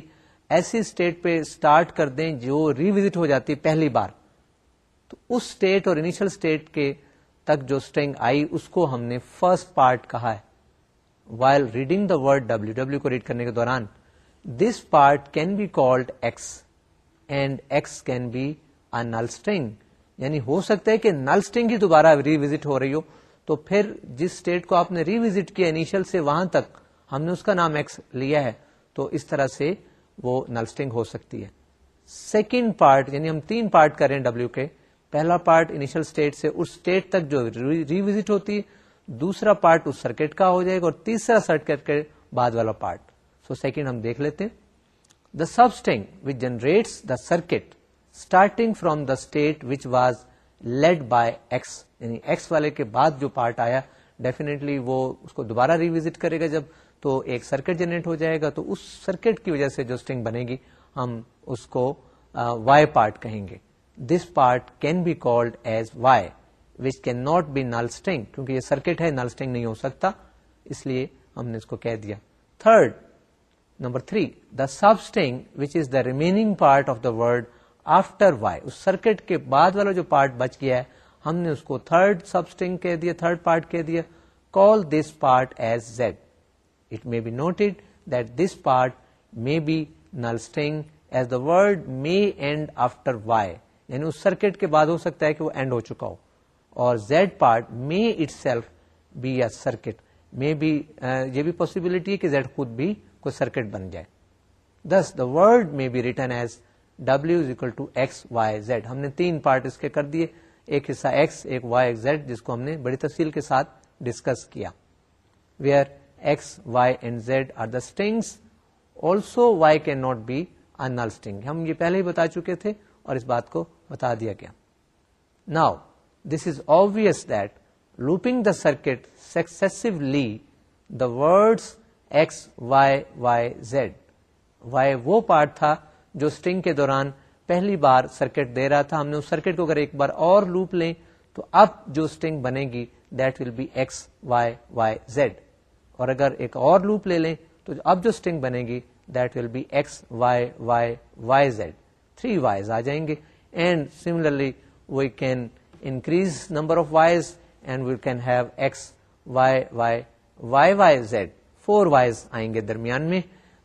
ایسی اسٹیٹ پہ اسٹارٹ کر دیں جو ریوزٹ ہو جاتی پہلی بار تو اس اسٹیٹ اور انیشل اسٹیٹ کے تک جو اسٹرنگ آئی اس کو ہم نے فرسٹ پارٹ کہا ہے while reading the word W W کو ریڈ کرنے کے دوران this part can be called X and X can be a null string یعنی ہو سکتا ہے کہ نل اسٹرنگ ہی دوبارہ ریوزٹ ہو رہی ہو تو پھر جس اسٹیٹ کو آپ نے وزٹ کیا انیشل سے وہاں تک ہم نے اس کا نام ایکس لیا ہے تو اس طرح سے وہ نلسٹنگ ہو سکتی ہے سیکنڈ پارٹ یعنی ہم تین پارٹ کریں ڈبلو کے پہلا پارٹ انیشل اسٹیٹ تک جو ریوزٹ ہوتی ہے دوسرا پارٹ اس سرکٹ کا ہو جائے گا اور تیسرا سرکٹ کے بعد والا پارٹ سو سیکنڈ ہم دیکھ لیتے the substring which generates the circuit starting from the state which was led by X یعنی ایکس والے کے بعد جو پارٹ آیا ڈیفینے وہ اس کو دوبارہ ریوزٹ کرے گا جب تو ایک سرکٹ جنریٹ ہو جائے گا تو اس سرکٹ کی وجہ سے جو اسٹنگ بنے گی ہم اس کو وائی پارٹ کہیں گے this part can be called as Y which can not be null string کیونکہ یہ سرکٹ ہے نل اسٹنگ نہیں ہو سکتا اس لیے ہم نے اس کو کہہ دیا third number three the substring which is the remaining part of the word after Y us circuit کے بعد والا جو پارٹ بچ گیا ہے ہم نے اس کو تھرڈ سب اسٹنگ کہہ دیا تھرڈ پارٹ کہہ دیا call this part as Z part may be null اسٹ as that may after Y یعنی اس سرکٹ کے بعد ہو سکتا ہے کہ وہ اینڈ ہو چکا ہو اور Z part may circuit may be یہ بھی پاسبلٹی ہے کہ زیڈ خود بھی کوئی سرکٹ بن جائے this the word may be written as W is equal to X Y Z ہم نے تین پارٹ اس کے کر دیے ایک حصہ ایکس ایک وائی زیڈ جس کو ہم نے بڑی تفصیل کے ساتھ ڈسکس کیا where the strings also Y can not be انگ ہم یہ پہلے ہی بتا چکے تھے اور اس بات کو بتا دیا گیا now this is obvious that looping the circuit successively the word X Y Y Z Y وہ پارٹ تھا جو اسٹنگ کے دوران پہلی بار سرکٹ دے رہا تھا ہم نے اس سرکٹ کو اگر ایک بار اور لوپ لیں تو اب جو اسٹنگ بنے گی that will be X Y Y Z اور اگر ایک اور لوپ لے لیں تو اب جو اسٹنگ بنے گی that will be X Y Y Y Z three Y's آ جائیں گے and and similarly we we can can increase number of Y's Y's have X Y Y Y Y Z four آئیں گے درمیان میں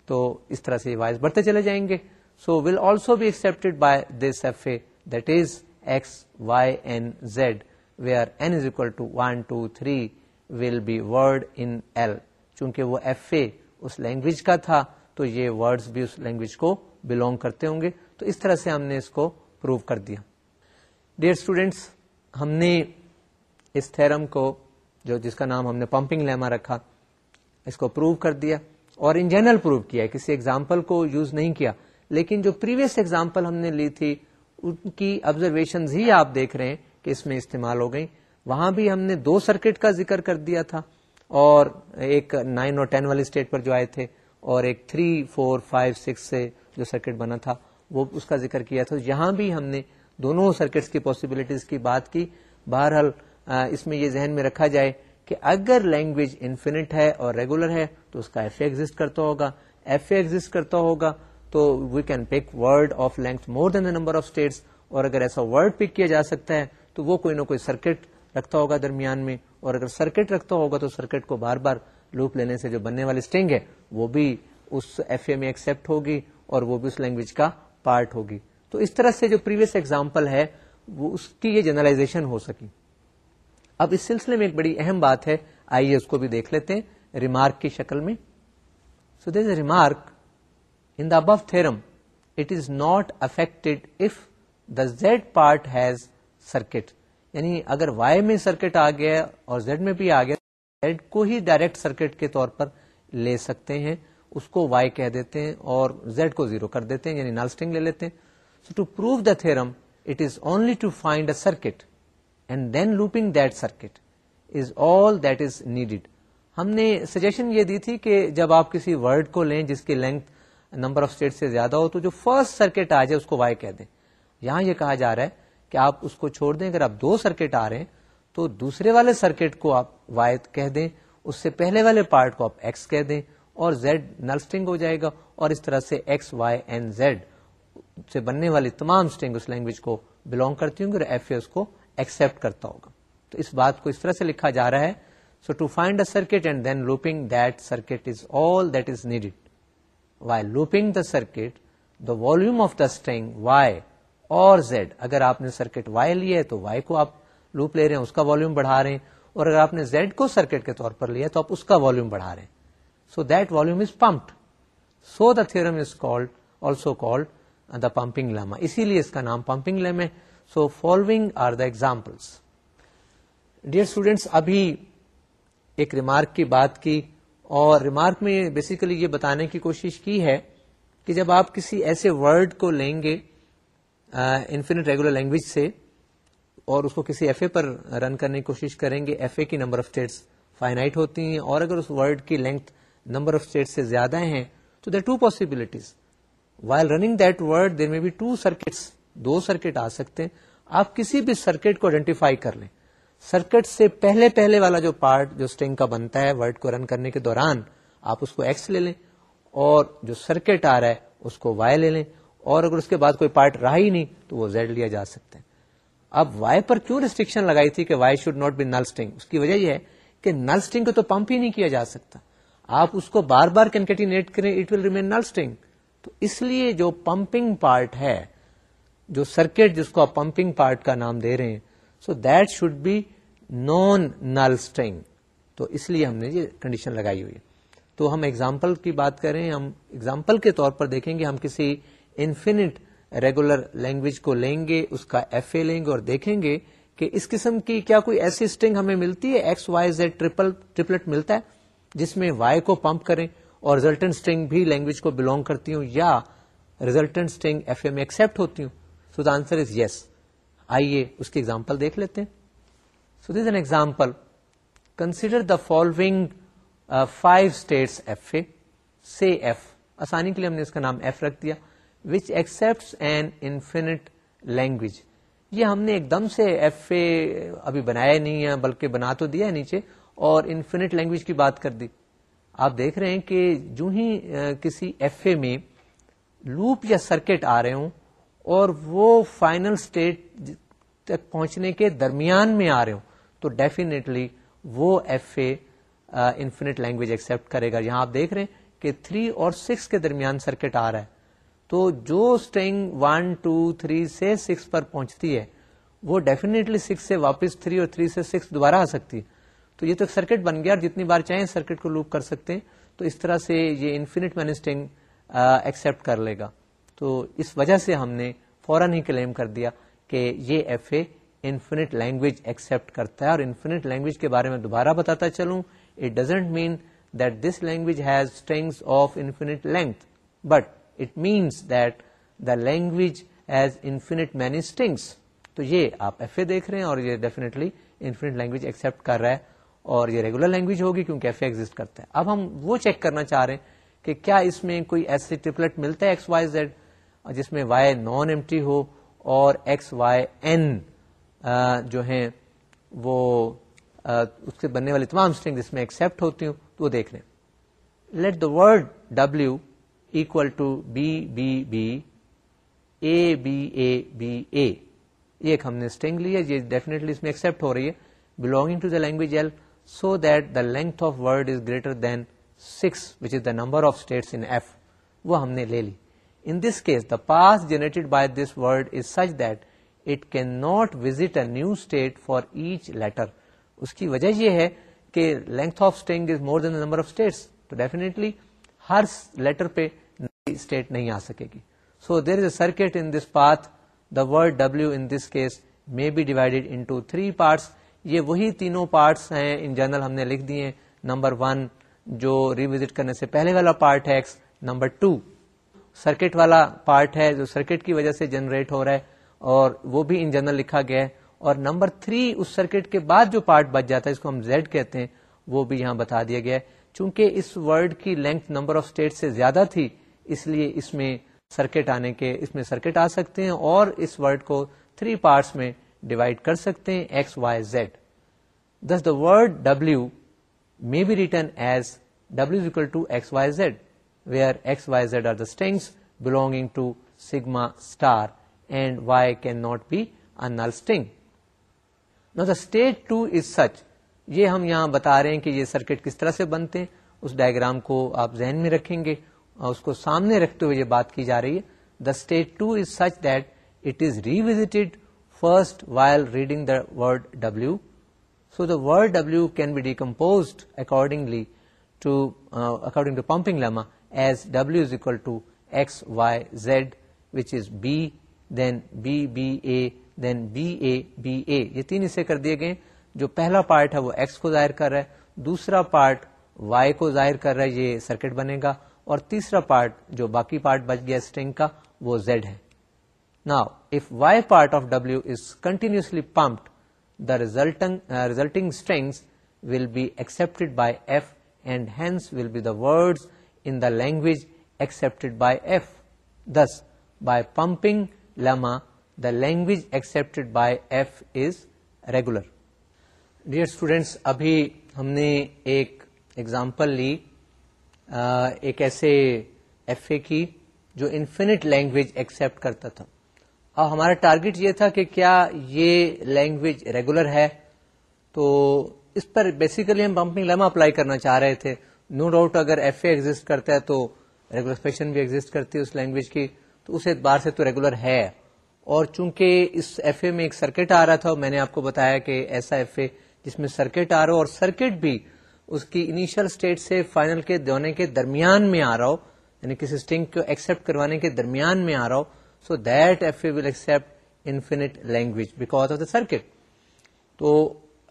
تو اس طرح سے وائز بڑھتے چلے جائیں گے so will also be accepted by this F A that is X Y N Z where N is equal to one two three will be word in L چونکہ وہ ایف اے اس لینگویج کا تھا تو یہ ورڈز بھی اس لینگویج کو بلونگ کرتے ہوں گے تو اس طرح سے ہم نے اس کو پروو کر دیا ڈیئر اسٹوڈینٹس ہم نے اس تھرم کو جو جس کا نام ہم نے پمپنگ لیما رکھا اس کو پروو کر دیا اور ان جنرل پروو کیا کسی ایگزامپل کو یوز نہیں کیا لیکن جو پریویس ایگزامپل ہم نے لی تھی ان کی آبزرویشن ہی آپ دیکھ رہے ہیں کہ اس میں استعمال ہو گئی وہاں بھی ہم نے دو سرکٹ کا ذکر کر دیا تھا اور ایک نائن اور ٹین والے اسٹیٹ پر جو آئے تھے اور ایک تھری فور فائیو سکس سے جو سرکٹ بنا تھا وہ اس کا ذکر کیا تھا یہاں بھی ہم نے دونوں سرکٹس کی پاسبلٹیز کی بات کی بہرحال اس میں یہ ذہن میں رکھا جائے کہ اگر لینگویج انفینٹ ہے اور ریگولر ہے تو اس کا ایف اے ایگزٹ کرتا ہوگا ایف اے ایگزٹ کرتا ہوگا تو we can pick word of length more than the number of states اور اگر ایسا ورڈ پک کیا جا سکتا ہے تو وہ کوئی نہ کوئی سرکٹ رکھتا ہوگا درمیان میں اور اگر سرکٹ رکھتا ہوگا تو سرکٹ کو بار بار لوپ لینے سے جو بننے والی اسٹنگ ہے وہ بھی اس ایف اے میں ایکسپٹ ہوگی اور وہ بھی اس لینگویج کا پارٹ ہوگی تو اس طرح سے جو پریویس ایگزامپل ہے وہ اس کی یہ جنرلائزیشن ہو سکی اب اس سلسلے میں ایک بڑی اہم بات ہے آئیے اس کو بھی دیکھ لیتے ہیں ریمارک کی شکل میں so a remark in the above theorem it is not affect if the Z part has circuit یعنی اگر وائی میں سرکٹ آ گیا اور زیڈ میں بھی آ گیا زیڈ کو ہی ڈائریکٹ سرکٹ کے طور پر لے سکتے ہیں اس کو وائی کہہ دیتے ہیں اور زیڈ کو زیرو کر دیتے ہیں یعنی نالسٹنگ لے لیتے ہیں so to prove the theorem it is only to find a circuit and then looping that circuit is all that is needed ہم نے سجیشن یہ دی تھی کہ جب آپ کسی ورڈ کو لیں جس کی لینتھ نمبر آف اسٹیٹ سے زیادہ ہو تو جو فرسٹ سرکٹ آ جائے اس کو وائی کہہ دیں یہاں یہ کہا جا رہا ہے کہ آپ اس کو چھوڑ دیں اگر آپ دو سرکٹ آ رہے ہیں تو دوسرے والے سرکٹ کو آپ وائی کہہ دیں اس سے پہلے والے پارٹ کو آپ ایکس کہہ دیں اور زیڈ نلگ ہو جائے گا اور اس طرح سے ایکس وائی این زیڈ سے بننے والی تمام اسٹنگ اس لینگویج کو بلونگ کرتی ہوں گی اور ایف اے اس کو ایکسپٹ کرتا ہوگا تو اس بات کو اس طرح سے لکھا جا رہا ہے so to find a circuit and then looping that circuit is all that is needed Y looping the circuit the volume of the string Y اور زیڈ اگر آپ نے سرکٹ وائی لیا ہے تو وائی کو آپ لوپ لے رہے ہیں اس کا ولیوم بڑھا رہے ہیں اور اگر آپ نے زیڈ کو سرکٹ کے طور پر لیا تو آپ اس کا والیوم بڑھا رہے ہیں so that is pumped so the theorem is called also called the pumping lemma اسی لیے اس کا نام پمپنگ لیم ہے so following are the examples dear students ابھی ایک ریمارک کی بات کی اور ریمارک میں بیسیکلی یہ بتانے کی کوشش کی ہے کہ جب آپ کسی ایسے ورڈ کو لیں گے انفینٹ ریگولر لینگویج سے اور اس کو کسی ایف اے پر رن کرنے کی کوشش کریں گے ایف اے کی نمبر آف اسٹیٹس فائنائٹ ہوتی ہیں اور اگر اس ورڈ کی لینتھ نمبر آف اسٹیٹ سے زیادہ ہیں تو there two possibilities while running that word there میں ٹو دو سرکٹ آ سکتے ہیں آپ کسی بھی سرکٹ کو آئیڈینٹیفائی کر لیں سرکٹ سے پہلے پہلے والا جو پارٹ جو اسٹنگ کا بنتا ہے ورڈ کو رن کرنے کے دوران آپ اس کو ایکس لے لیں اور جو سرکٹ آ رہا ہے اس کو وائی لے لیں اور اگر اس کے بعد کوئی پارٹ رہا ہی نہیں تو وہ زیڈ لیا جا سکتے ہیں اب وائی پر کیوں ریسٹرکشن لگائی تھی کہ Y should not be null string اس کی وجہ یہ ہے کہ نل اسٹنگ کو تو پمپ ہی نہیں کیا جا سکتا آپ اس کو بار بار کنکٹینیٹ کریں it will remain null string تو اس لیے جو پمپنگ پارٹ ہے جو سرکٹ جس کو آپ پمپنگ پارٹ کا نام دے رہے ہیں so that should be non null string تو اس لیے ہم نے یہ کنڈیشن لگائی ہوئی ہے تو ہم ایگزامپل کی بات کریں ہم ایگزامپل کے طور پر دیکھیں گے ہم کسی انفینٹ ریگولر لینگویج کو لیں گے اس کا ایف اے لیں گے اور دیکھیں گے کہ اس قسم کی کیا کوئی ایسی اسٹنگ ہمیں ملتی ہے X Y Z triple triplet ملتا ہے جس میں وائی کو پمپ کریں اور ریزلٹنٹ اسٹنگ بھی لینگویج کو بلونگ کرتی ہوں یا ریزلٹنٹ اسٹنگ ایف اے میں ایکسپٹ ہوتی ہوں so the answer is yes آئیے اس کی ایگزامپل دیکھ لیتے ہیں so this an example consider the following five states F A F آسانی کے لیے ہم نے اس کا نام ایف رکھ دیا which accept an infinite language یہ ہم نے ایک دم سے ایف اے ابھی بنایا نہیں ہے بلکہ بنا تو دیا ہے نیچے اور انفینٹ لینگویج کی بات کر دی آپ دیکھ رہے ہیں کہ جو ہی کسی ایف اے میں لوپ یا سرکٹ آ رہے ہوں اور وہ فائنل اسٹیٹ تک پہنچنے کے درمیان میں آ رہے ہوں تو ڈیفینیٹلی وہ F A infinite language accept کرے گا یہاں آپ دیکھ رہے ہیں کہ تھری اور سکس کے درمیان سرکٹ آ رہا ہے تو جو اسٹرنگ ون ٹو تھری سے سکس پر پہنچتی ہے وہ ڈیفینیٹلی سکس سے واپس تھری اور تھری سے سکس دوبارہ آ سکتی ہے تو یہ تو ایک سرکٹ بن گیا اور جتنی بار چاہیں سرکٹ کو لوپ کر سکتے ہیں تو اس طرح سے یہ انفینٹ میں نے ایکسپٹ کر لے گا تو اس وجہ سے ہم نے فوراً ہی کلیم کر دیا کہ یہ F A infinite language accept کرتا ہے اور انفینٹ لینگویج کے بارے میں دوبارہ بتاتا چلوں it doesn't mean that this language has strings of infinite length but it means that the language as infinite many strings تو یہ آپ ایف اے دیکھ رہے ہیں اور یہ ڈیفینیٹلی انفینٹ لینگویج ایکسپٹ کر رہا ہے اور یہ ریگولر لینگویج ہوگی کیونکہ ایف اے ایگزٹ کرتا ہے اب ہم وہ چیک کرنا چاہ رہے ہیں کہ کیا اس میں کوئی ایسے ٹپلٹ ملتا ہے ایکس وائی زیڈ جس میں وائی نان ایم ٹی ہو اور ایکس وائی این جو ہیں وہ اس کے بننے والے تمام اسٹرنگ جس میں ایکسپٹ ہوتی ہوں تو وہ دیکھ لیں let the word W B B A A ایک ہم نے اسٹینگ اس میں ایکسپٹ ہو رہی ہے belonging to the language L so that the length of word is greater than six which is the number of state وہ ہم نے لے لی in this case the path generated by this word is such that it can not visit a new state for each letter اس کی وجہ یہ ہے کہ length of string is more than the number of states تو ڈیفینیٹلی ہر لیٹر پہ کی اسٹیٹ نہیں آ سکے گی so there is a circuit in this path the word W in this case may be divided into three parts یہ وہی تینوں پارٹس ہیں ان جنرل ہم نے لکھ دیے نمبر ون جو ریوزٹ کرنے سے پہلے والا پارٹ ہے ایکس نمبر ٹو سرکٹ والا پارٹ ہے جو سرکٹ کی وجہ سے جنریٹ ہو رہا ہے اور وہ بھی ان جنرل لکھا گیا ہے اور نمبر تھری اس سرکٹ کے بعد جو پارٹ بچ جاتا ہے اس کو ہم زیڈ کہتے ہیں وہ بھی یہاں بتا دیا گیا ہے چونکہ اس ورڈ کی لینتھ نمبر آف اسٹیٹ سے زیادہ تھی اس لیے اس میں سرکٹ آنے کے اس میں سرکٹ آ سکتے ہیں اور اس ورڈ کو تھری پارٹس میں ڈیوائڈ کر سکتے ہیں X Y Z this the word W may be written as Z where belonging to sigma star and Y can not be انگ نا اسٹیٹ ٹو از سچ یہ ہم یہاں بتا رہے ہیں کہ یہ سرکٹ کس طرح سے بنتے ہیں اس ڈائگرام کو آپ ذہن میں رکھیں گے اس کو سامنے رکھتے ہوئے یہ بات کی جا رہی ہے the state two is such that it is revisited first while reading the word W so the word W can be decompose lemma as W is equal to X Y Z which is B then then B B B B A A A یہ تین حصے کر دیے گئے جو پہلا پارٹ ہے وہ ایکس کو ظاہر کر رہا ہے دوسرا پارٹ وائی کو ظاہر کر رہا ہے یہ سرکٹ بنے گا اور تیسرا پارٹ جو باقی پارٹ بچ گیا اسٹرینگ کا وہ زیڈ ہے now if Y part of W is continuously pumped the resulting strings will be accept by F and hence will be the word in the language accept by F this by pumping lemma the language accept by F is regular dear students ابھی ہم نے ایک ایگزامپل لی ایک ایسے ایف اے کی جو انفینٹ لینگویج ایکسپٹ کرتا تھا اور ہمارا ٹارگٹ یہ تھا کہ کیا یہ لینگویج ریگولر ہے تو اس پر بیسیکلی ہم پمپنگ لیما اپلائی کرنا چاہ رہے تھے نو ڈاؤٹ اگر ایف اے ایگزٹ کرتا ہے تو ریگولر فیشن بھی ایگزٹ کرتی ہے اس لینگویج کی تو اس اعتبار سے تو ریگولر ہے اور چونکہ اس ایف اے میں ایک سرکٹ آ رہا تھا میں نے آپ کو بتایا کہ ایسا ایف اے جس میں سرکٹ آ رہا ہو اور سرکٹ بھی اس کی انیشل اسٹیٹ سے فائنل کے دونے کے درمیان میں آ رہا ہو یعنی کسی اسٹنگ کو ایکسپٹ کروانے کے درمیان میں آ رہا ہو so that F will accept infinite language because of the circuit تو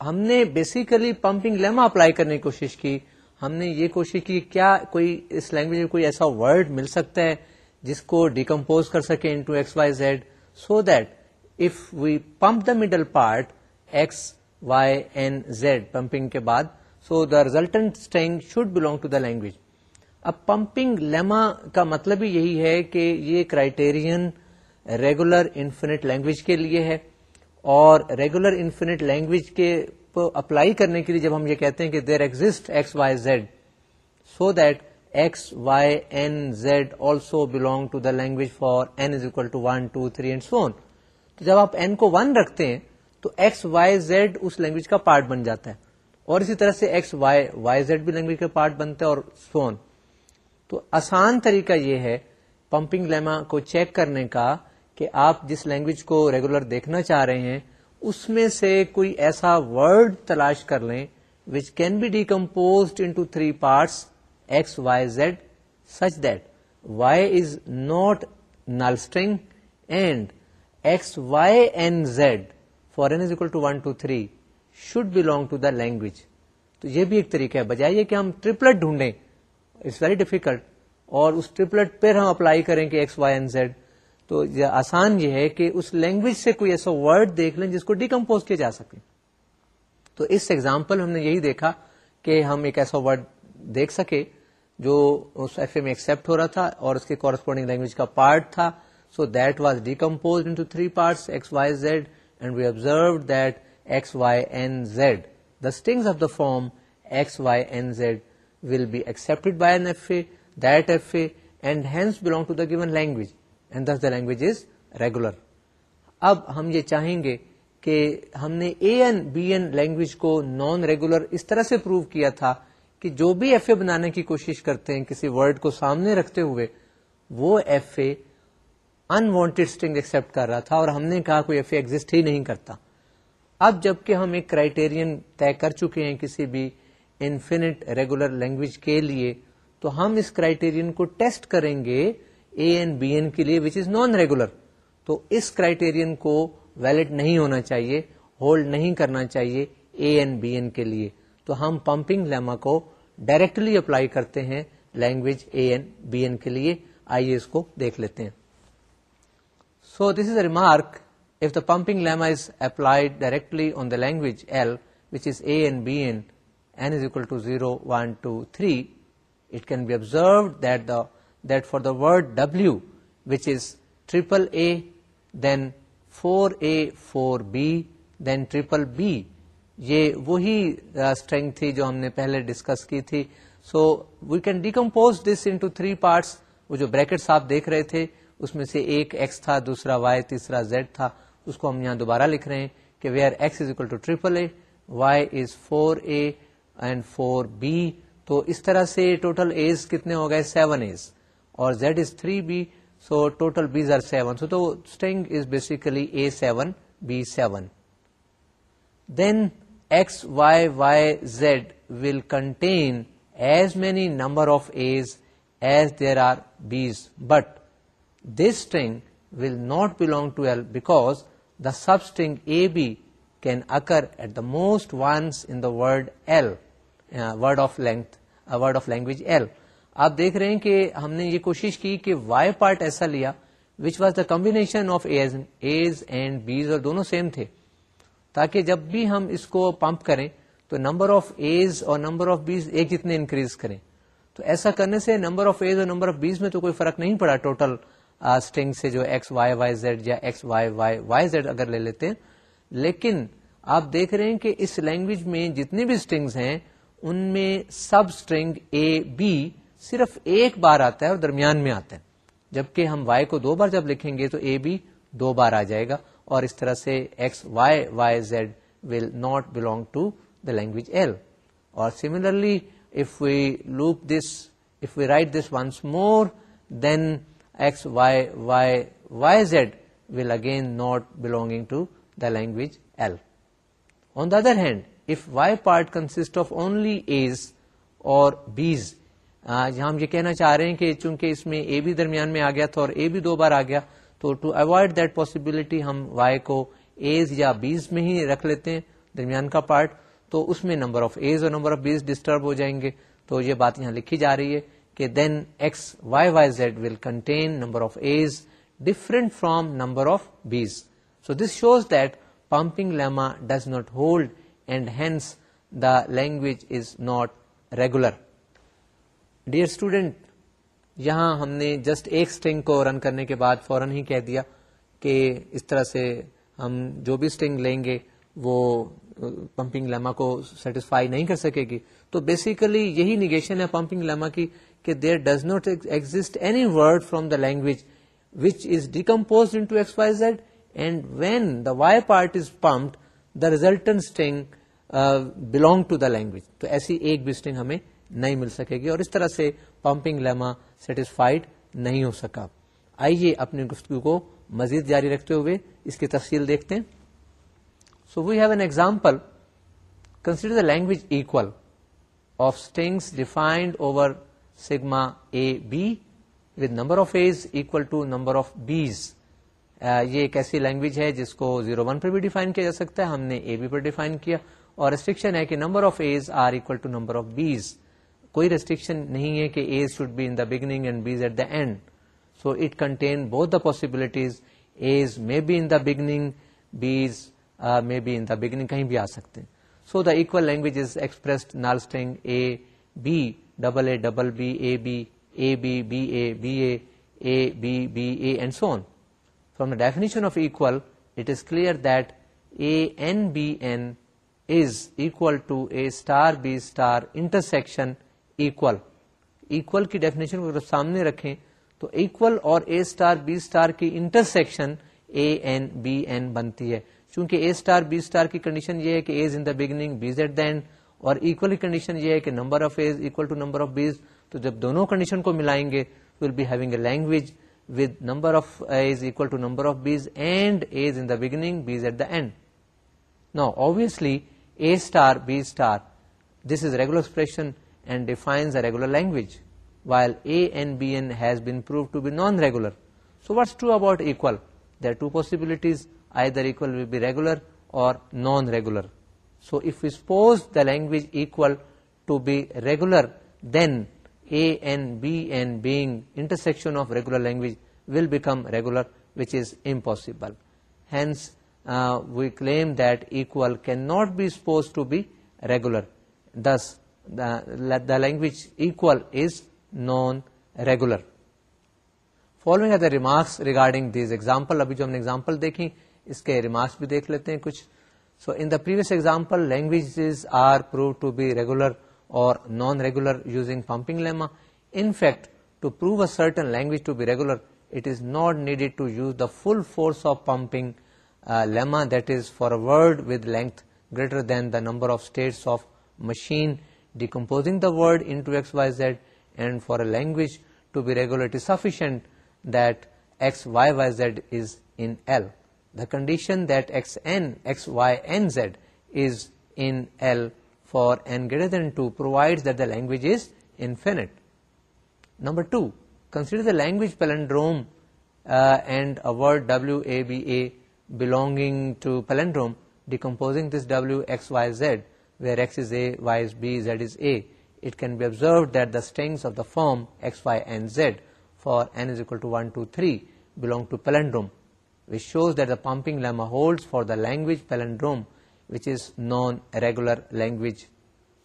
ہم نے بیسیکلی پمپنگ لیما اپلائی کرنے کی کوشش کی ہم نے یہ کوشش کی کیا کوئی اس لینگویج میں کوئی ایسا ورڈ مل سکتا ہے جس کو ڈیکمپوز کر سکے into X Y Z so that if we pump the middle part X Y N Z pumping کے بعد so the resultant string should belong to the language اب پمپنگ لیما کا مطلب ہی یہی ہے کہ یہ کرائٹیرین ریگولر انفینٹ لینگویج کے لیے ہے اور ریگولر انفینٹ لینگویج کے اپلائی کرنے کے لیے جب ہم یہ کہتے ہیں کہ there exist X Y Z so that X Y N Z also belong to the language for N is equal to one two three and so on جب آپ این کو ون رکھتے ہیں تو ایکس وائی زیڈ اس لینگویج کا پارٹ بن جاتا ہے اور اسی طرح سے ایکس وائی وائی زیڈ بھی لینگویج کا پارٹ بنتے ہیں اور سون تو آسان طریقہ یہ ہے پمپنگ لیما کو چیک کرنے کا کہ آپ جس لینگویج کو ریگولر دیکھنا چاہ رہے ہیں اس میں سے کوئی ایسا ورڈ تلاش کر لیں which can be decompose parts X Y Z such that Y is not string and X Y N Z is equal to one two three should belong to the language تو یہ بھی ایک طریقہ ہے بجائے کہ ہم ٹریپلٹ ڈھونڈیں اٹس ویری ڈیفیکلٹ اور اس ٹریپلٹ ہم اپلائی کریں کہ ایکس وائی اینڈ زیڈ تو یہ آسان یہ ہے کہ اس لینگویج سے کوئی ایسا ورڈ دیکھ لیں جس کو ڈیکمپوز کیا جا سکے تو اس ایگزامپل ہم نے یہی دیکھا کہ ہم ایک ایسا ورڈ دیکھ سکے جو اس ایف میں ایکسپٹ ہو رہا تھا اور اس کے کورسپونڈنگ لینگویج کا پارٹ تھا so that was decompose three parts x y z and we observe that form x y n z will be accept by an F A that F A hence belong to the given language is regular اب ہم یہ چاہیں گے کہ ہم نے a n b n language کو نان ریگولر اس طرح سے پروو کیا تھا کہ جو بھی ایف اے بنانے کی کوشش کرتے ہیں کسی ورڈ کو سامنے رکھتے ہوئے وہ F A unwanted string accept کر رہا تھا اور ہم نے کہا کوئی ایف اے ایگزٹ ہی نہیں کرتا اب جبکہ ہم ایک کرائٹیرئن طے کر چکے ہیں کسی بھی انفینٹ ریگولر لینگویج کے لیے تو ہم اس کرائٹیرئن کو ٹیسٹ کریں گے اے این بی این کے لیے وچ از نان ریگولر تو اس کرائٹیرئن کو ویلڈ نہیں ہونا چاہیے ہولڈ نہیں کرنا چاہیے اے این بی این کے لیے تو ہم پمپنگ لیما کو ڈائریکٹلی اپلائی کرتے ہیں language a n b n کے لیے آئیے اس کو دیکھ لیتے ہیں so this is a remark pumping it can a observed to zero one two three it can be is triple the then W triple four triple be یہ وہی اسٹرینگ تھی جو ہم نے پہلے ڈسکس کی تھی so we can decompose this into three parts وہ جو بریکٹس آپ دیکھ رہے تھے اس میں سے ایک ایکس تھا دوسرا وائی تیسرا زیڈ تھا اس کو ہم یہاں دوبارہ لکھ رہے ہیں کہ where x is equal to triple a y is four a and four b تو اس طرح سے ٹوٹل ایز کتنے ہو گئے سیون ایز اور z is three b so total b's are seven so تو is basically a seven b seven then x y y z will contain as many number of a's as there are b's but this string will not belong to L will not belong to L back the substring a b can occur at the most once L of uh, word of language L. آپ دیکھ رہے ہیں کہ ہم نے یہ کوشش کی کہ وائی پارٹ ایسا لیا which was the combination of a's a's and b's اور دونوں سیم تھے تاکہ جب بھی ہم اس کو پمپ کریں تو نمبر آف ایز اور نمبر آف ایک جتنے انکریز کریں تو ایسا کرنے سے نمبر آف ایز اور نمبر آف بیز میں تو کوئی فرق نہیں پڑا ٹوٹل اسٹرنگ سے جو ایکس وائی وائی زیڈ یا x y y y z اگر لے لیتے ہیں لیکن آپ دیکھ رہے ہیں کہ اس لینگویج میں جتنی بھی اسٹرنگس ہیں ان میں سب اسٹرنگ اے بی صرف ایک بار آتا ہے اور درمیان میں آتا ہے جبکہ ہم وائی کو دو بار جب لکھیں گے تو اے بی دو بار آ جائے گا اور اس طرح سے x y y z will not belong to the language L اور similarly if we loop this if we write this once more then will not belonging to the language L. On the other hand, if Y part consists of only A's or B's, یہاں ہم یہ کہنا چاہ رہے ہیں کہ چونکہ اس میں اے بھی درمیان میں آ گیا تھا اور اے بھی دو بار آ گیا تو ٹو اوائڈ دیٹ پاسبلٹی ہم وائی کو ایز یا بیز میں ہی رکھ لیتے ہیں درمیان کا پارٹ تو اس میں نمبر آف ایز اور نمبر آف بیز ڈسٹرب ہو جائیں گے تو یہ بات یہاں لکھی جا رہی ہے کہ then x y y z will contain number of different from number of b's so this shows that pumping lemma does not hold and hence the language is not regular dear student یہاں ہم نے جسٹ ایک اسٹنگ کو رن کرنے کے بعد فوراً ہی کہہ دیا کہ اس طرح سے ہم جو بھی اسٹنگ لیں گے وہ پمپنگ لیما کو سیٹسفائی نہیں کر سکے گی تو بیسیکلی یہی نگیشن ہے پمپنگ لیما کی کہ there does not exist any word from the language which is decompose x y z and when the y part is pumped the string belong to the language تو ایسی ایک بھی اسٹنگ ہمیں نہیں مل سکے گی اور اس طرح سے پمپنگ لیما سیٹسفائڈ نہیں ہو سکا آئیے اپنی گفتگو کو مزید جاری رکھتے ہوئے اس کی تفصیل دیکھتے ہیں so we have an example consider the language equal strings defined over sigma a b with number of a's equal to number of b's یہ ایک ایسی لینگویج ہے جس کو زیرو ون پر بھی ڈیفائن کیا جا سکتا ہے ہم نے اے بی پر ڈیفائن کیا اور ریسٹرکشن ہے کہ number of a's are equal to number of b's کوئی ریسٹرکشن نہیں ہے کہ a's should be in the beginning and b's at the end so it contain بہت the possibilities a's may be in the beginning b's may be in the beginning کہیں بھی آ سکتے ہیں so the equal language is expressed نالسٹنگ a b double a double b a b a b b b b b a a a a and from the definition of equal it is clear that a n n b is equal to a star b star intersection equal equal کی ڈیفینیشن کو سامنے رکھیں تو اکول اور اے اسٹار بی اسٹار کی intersection a n b n بنتی ہے چونکہ اے اسٹار بی اسٹار کی کنڈیشن یہ ہے کہ a is in the beginning b b's at end اور اکولی کنڈیشن یہ ہے کہ number of a's equal to number of b's تو جب دونوں کنڈیشن کو ملائیں گے will be having a language with number of a's equal to number of b's and a's in the beginning b's at the end نا that a star b star this is regular expression and defines a regular language while a n b n has been prove to be non regular so what's to about there two possibilities آئی در درویل ول بی ریگولر اور non regular so if you suppose the language equal to be regular then a b bag intersection of regular language will become regular which is impossible hence we claim that equal can not be suppose to be regular this the language equal is non regular following the remarks regarding these example ابھی جو ہم نے ایگزامپل دیکھی اس کے ریمارکس بھی دیکھ لیتے ہیں کچھ So in the previous example, languages are proved to be regular or non-regular using pumping lemma. In fact, to prove a certain language to be regular, it is not needed to use the full force of pumping uh, lemma, that is, for a word with length greater than the number of states of machine decomposing the word into x, y, z, and for a language to be regular, it is sufficient that x, y, y, z is in L the condition that xn, xy, nz is in L for n greater than 2 provides that the language is infinite. Number 2, consider the language palindrome uh, and a word WABA belonging to palindrome, decomposing this W, X, Y, Z, where X is A, Y is B, Z is A. It can be observed that the strings of the form X, Y, and Z for n is equal to 1, 2, 3 belong to palindrome. Language palindrome language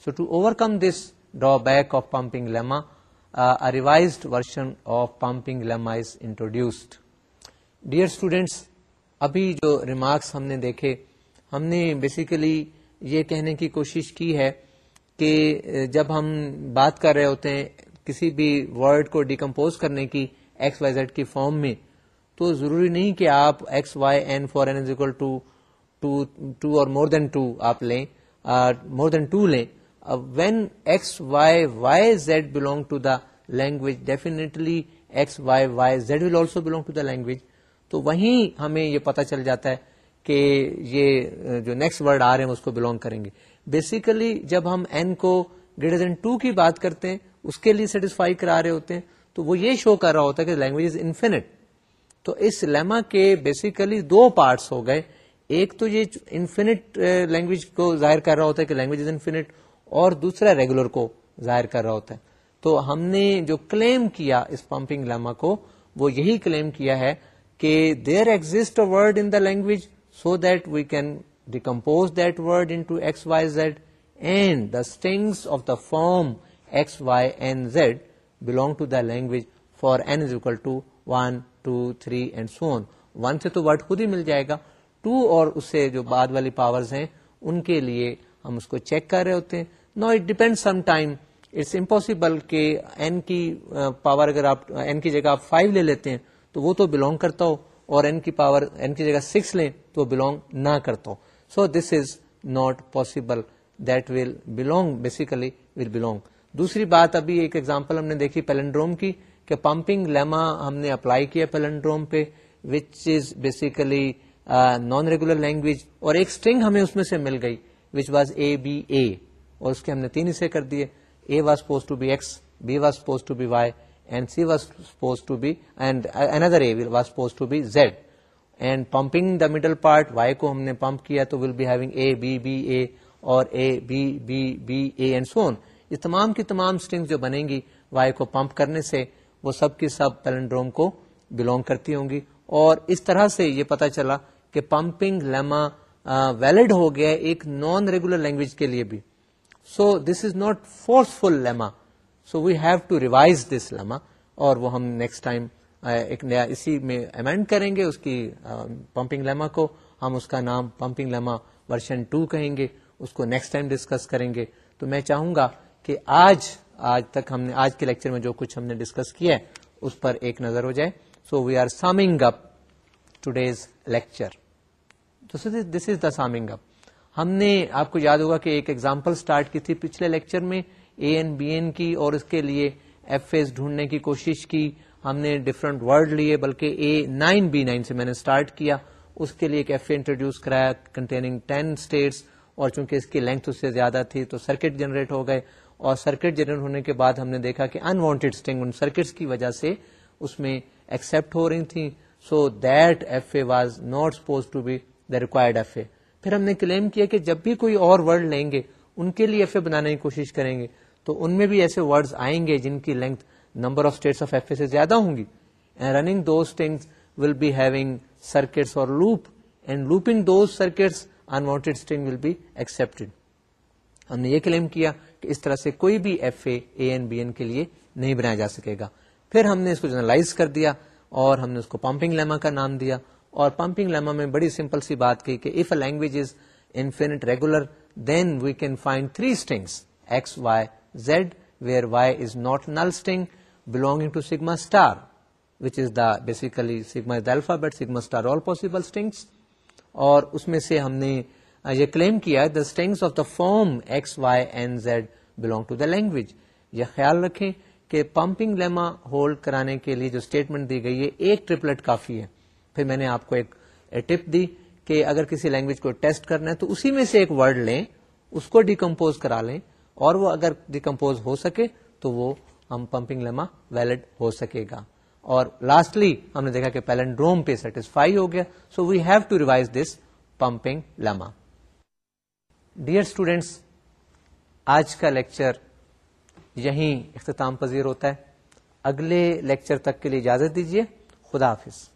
so to overcome this drafting dear students ابھی جو ریمارکس ہم نے دیکھے ہم نے بیسیکلی یہ کہنے کی کوشش کی ہے کہ جب ہم بات کر رہے ہوتے ہیں کسی بھی ورڈ کو ڈیکمپوز کرنے کی ایکس وائز کی فارم میں تو ضروری نہیں کہ آپ x y n four n two two two اور مور دین ٹو آپ لیں مور دین ٹو لیں when x y y z belong to the language definitely x y y z will also belong to the language تو وہیں ہمیں یہ پتا چل جاتا ہے کہ یہ جو نیکسٹ ورڈ آ رہے ہیں اس کو بلونگ کریں گے بیسیکلی جب ہم این کو گریٹر دین ٹو کی بات کرتے ہیں اس کے لیے سیٹسفائی کرا رہے ہوتے ہیں تو وہ یہ شو کر رہا ہوتا ہے کہ لینگویج از انفینٹ تو اس لیما کے بیسیکلی دو پارٹس ہو گئے ایک تو یہ انفینٹ لینگویج eh, کو ظاہر کر رہا ہوتا ہے کہ لینگویج از انفینٹ اور دوسرا ریگولر کو ظاہر کر رہا ہوتا ہے تو ہم نے جو کلیم کیا اس پمپنگ لیما کو وہ یہی کلیم کیا ہے کہ there exist word in the language so that we can decompose that word into x y z and the string of the form x y and z belong to the language for n is equal to one two three and so on سے تو ورڈ خود ہی مل جائے گا ٹو اور اس سے جو بعد والی پاورز ہیں ان کے لیے ہم اس کو چیک کر رہے ہوتے ہیں no it depend some time it's impossible کہ این کی پاور uh, اگر آپ این uh, کی جگہ آپ فائیو لے لیتے ہیں تو وہ تو بلونگ کرتا ہو اور این این کی کی پاور جگہ سکس لیں تو وہ بلونگ نہ کرتا ہو so this is not possible that will belong basically will belong دوسری بات ابھی ایک ایگزامپل ہم نے دیکھی پیلنڈروم کی کہ پمپنگ لیما ہم نے اپلائی کیا پیلنڈروم پہ which is basically non regular language اور ایک اسٹرنگ ہمیں اس میں سے مل گئی which was a be a اور اس کے ہم نے تین حصے کر دیے a was pose to be x b was pose to be y and c was pose to be and another a was pose to be z and pumping the middle part y کو ہم نے پمپ کیا تو will be having a b b a اور a b b b a and so on تمام کی تمام اسٹرنگ جو بنیں گی وائی کو پمپ کرنے سے وہ سب کی سب پیلنڈروم کو بلونگ کرتی ہوں گی اور اس طرح سے یہ پتا چلا کہ پمپنگ لیما ویلڈ ہو گیا ایک نان ریگولر لینگویج کے لیے بھی so this is not forceful lemma so we have to revise this lemma اور وہ ہم نیکسٹ ٹائم ایک نیا اسی میں امینڈ کریں گے اس کی پمپنگ لیما کو ہم اس کا نام پمپنگ لیما ورژن ٹو کہیں گے اس کو نیکسٹ ٹائم ڈسکس کریں گے تو میں چاہوں گا کہ آج آج تک ہم نے آج کے لیکچر میں جو کچھ ہم نے ڈسکس کیا ہے اس پر ایک نظر ہو جائے so we are summing up lecture this is the summing up ہم نے آپ کو یاد ہوگا کہ ایک ایگزامپل اسٹارٹ کی تھی پچھلے لیکچر میں اے این بی این کی اور اس کے لیے ایف ایس ڈھونڈنے کی کوشش کی ہم نے ڈفرنٹ ورڈ لیے بلکہ اے نائن بی نائن سے میں نے اسٹارٹ کیا اس کے لیے ایک ایف اے انٹروڈیوس کرایا کنٹیننگ ٹین اسٹیٹس اور چونکہ اس کی لینتھ اس سے زیادہ تھی تو سرکٹ جنریٹ ہو گئے اور سرکٹ جنریٹ ہونے کے بعد ہم نے دیکھا کہ انوانٹیڈ اسٹنگ ان سرکٹس کی وجہ سے اس میں ایکسپٹ ہو رہی تھیں so that F A was not suppose to be the required F A پھر ہم نے کلیم کیا کہ جب بھی کوئی اور ورڈ لیں گے ان کے لیے ایف اے بنانے کی کوشش کریں گے تو ان میں بھی ایسے ورڈز آئیں گے جن کی length number of states of F A سے زیادہ ہوں گی and running those things will be having circuits اور loop and looping those circuits unwanted string will be expected ہم نے یہ کلیم کیا کہ اس طرح سے کوئی بھی F A A N B N کے لیے نہیں بنایا جا سکے گا پھر ہم نے اس کو جنرلائز کر دیا اور ہم نے اس کو پمپنگ لیما کا نام دیا اور پمپنگ لیما میں بڑی سمپل سی بات کی کہ if a language is infinite regular then we can find three strings x y z where y is not null string belonging to sigma star which is the basically sigma is the alphabet sigma star all possible strings اور اس میں سے ہم نے یہ کلیم کیا the strings of the form x y z belong to the language یہ خیال رکھیں کہ پمپنگ لیما ہولڈ کرانے کے لیے جو اسٹیٹمنٹ دی گئی ہے ایک ٹریپلٹ کافی ہے پھر میں نے آپ کو ایک ٹپ دی کہ اگر کسی لینگویج کو ٹیسٹ کرنا ہے تو اسی میں سے ایک ورڈ لیں اس کو ڈیکمپوز کرا لیں اور وہ اگر ڈیکمپوز ہو سکے تو وہ ہم پمپنگ لیما ویلڈ ہو سکے گا اور لاسٹلی ہم نے دیکھا کہ پیلنڈروم پہ سیٹسفائی ہو گیا so we have to revise this pumping lemma dear students آج کا لیکچر یہیں اختتام پذیر ہوتا ہے اگلے لیکچر تک کے لیے اجازت دیجیے خدا حافظ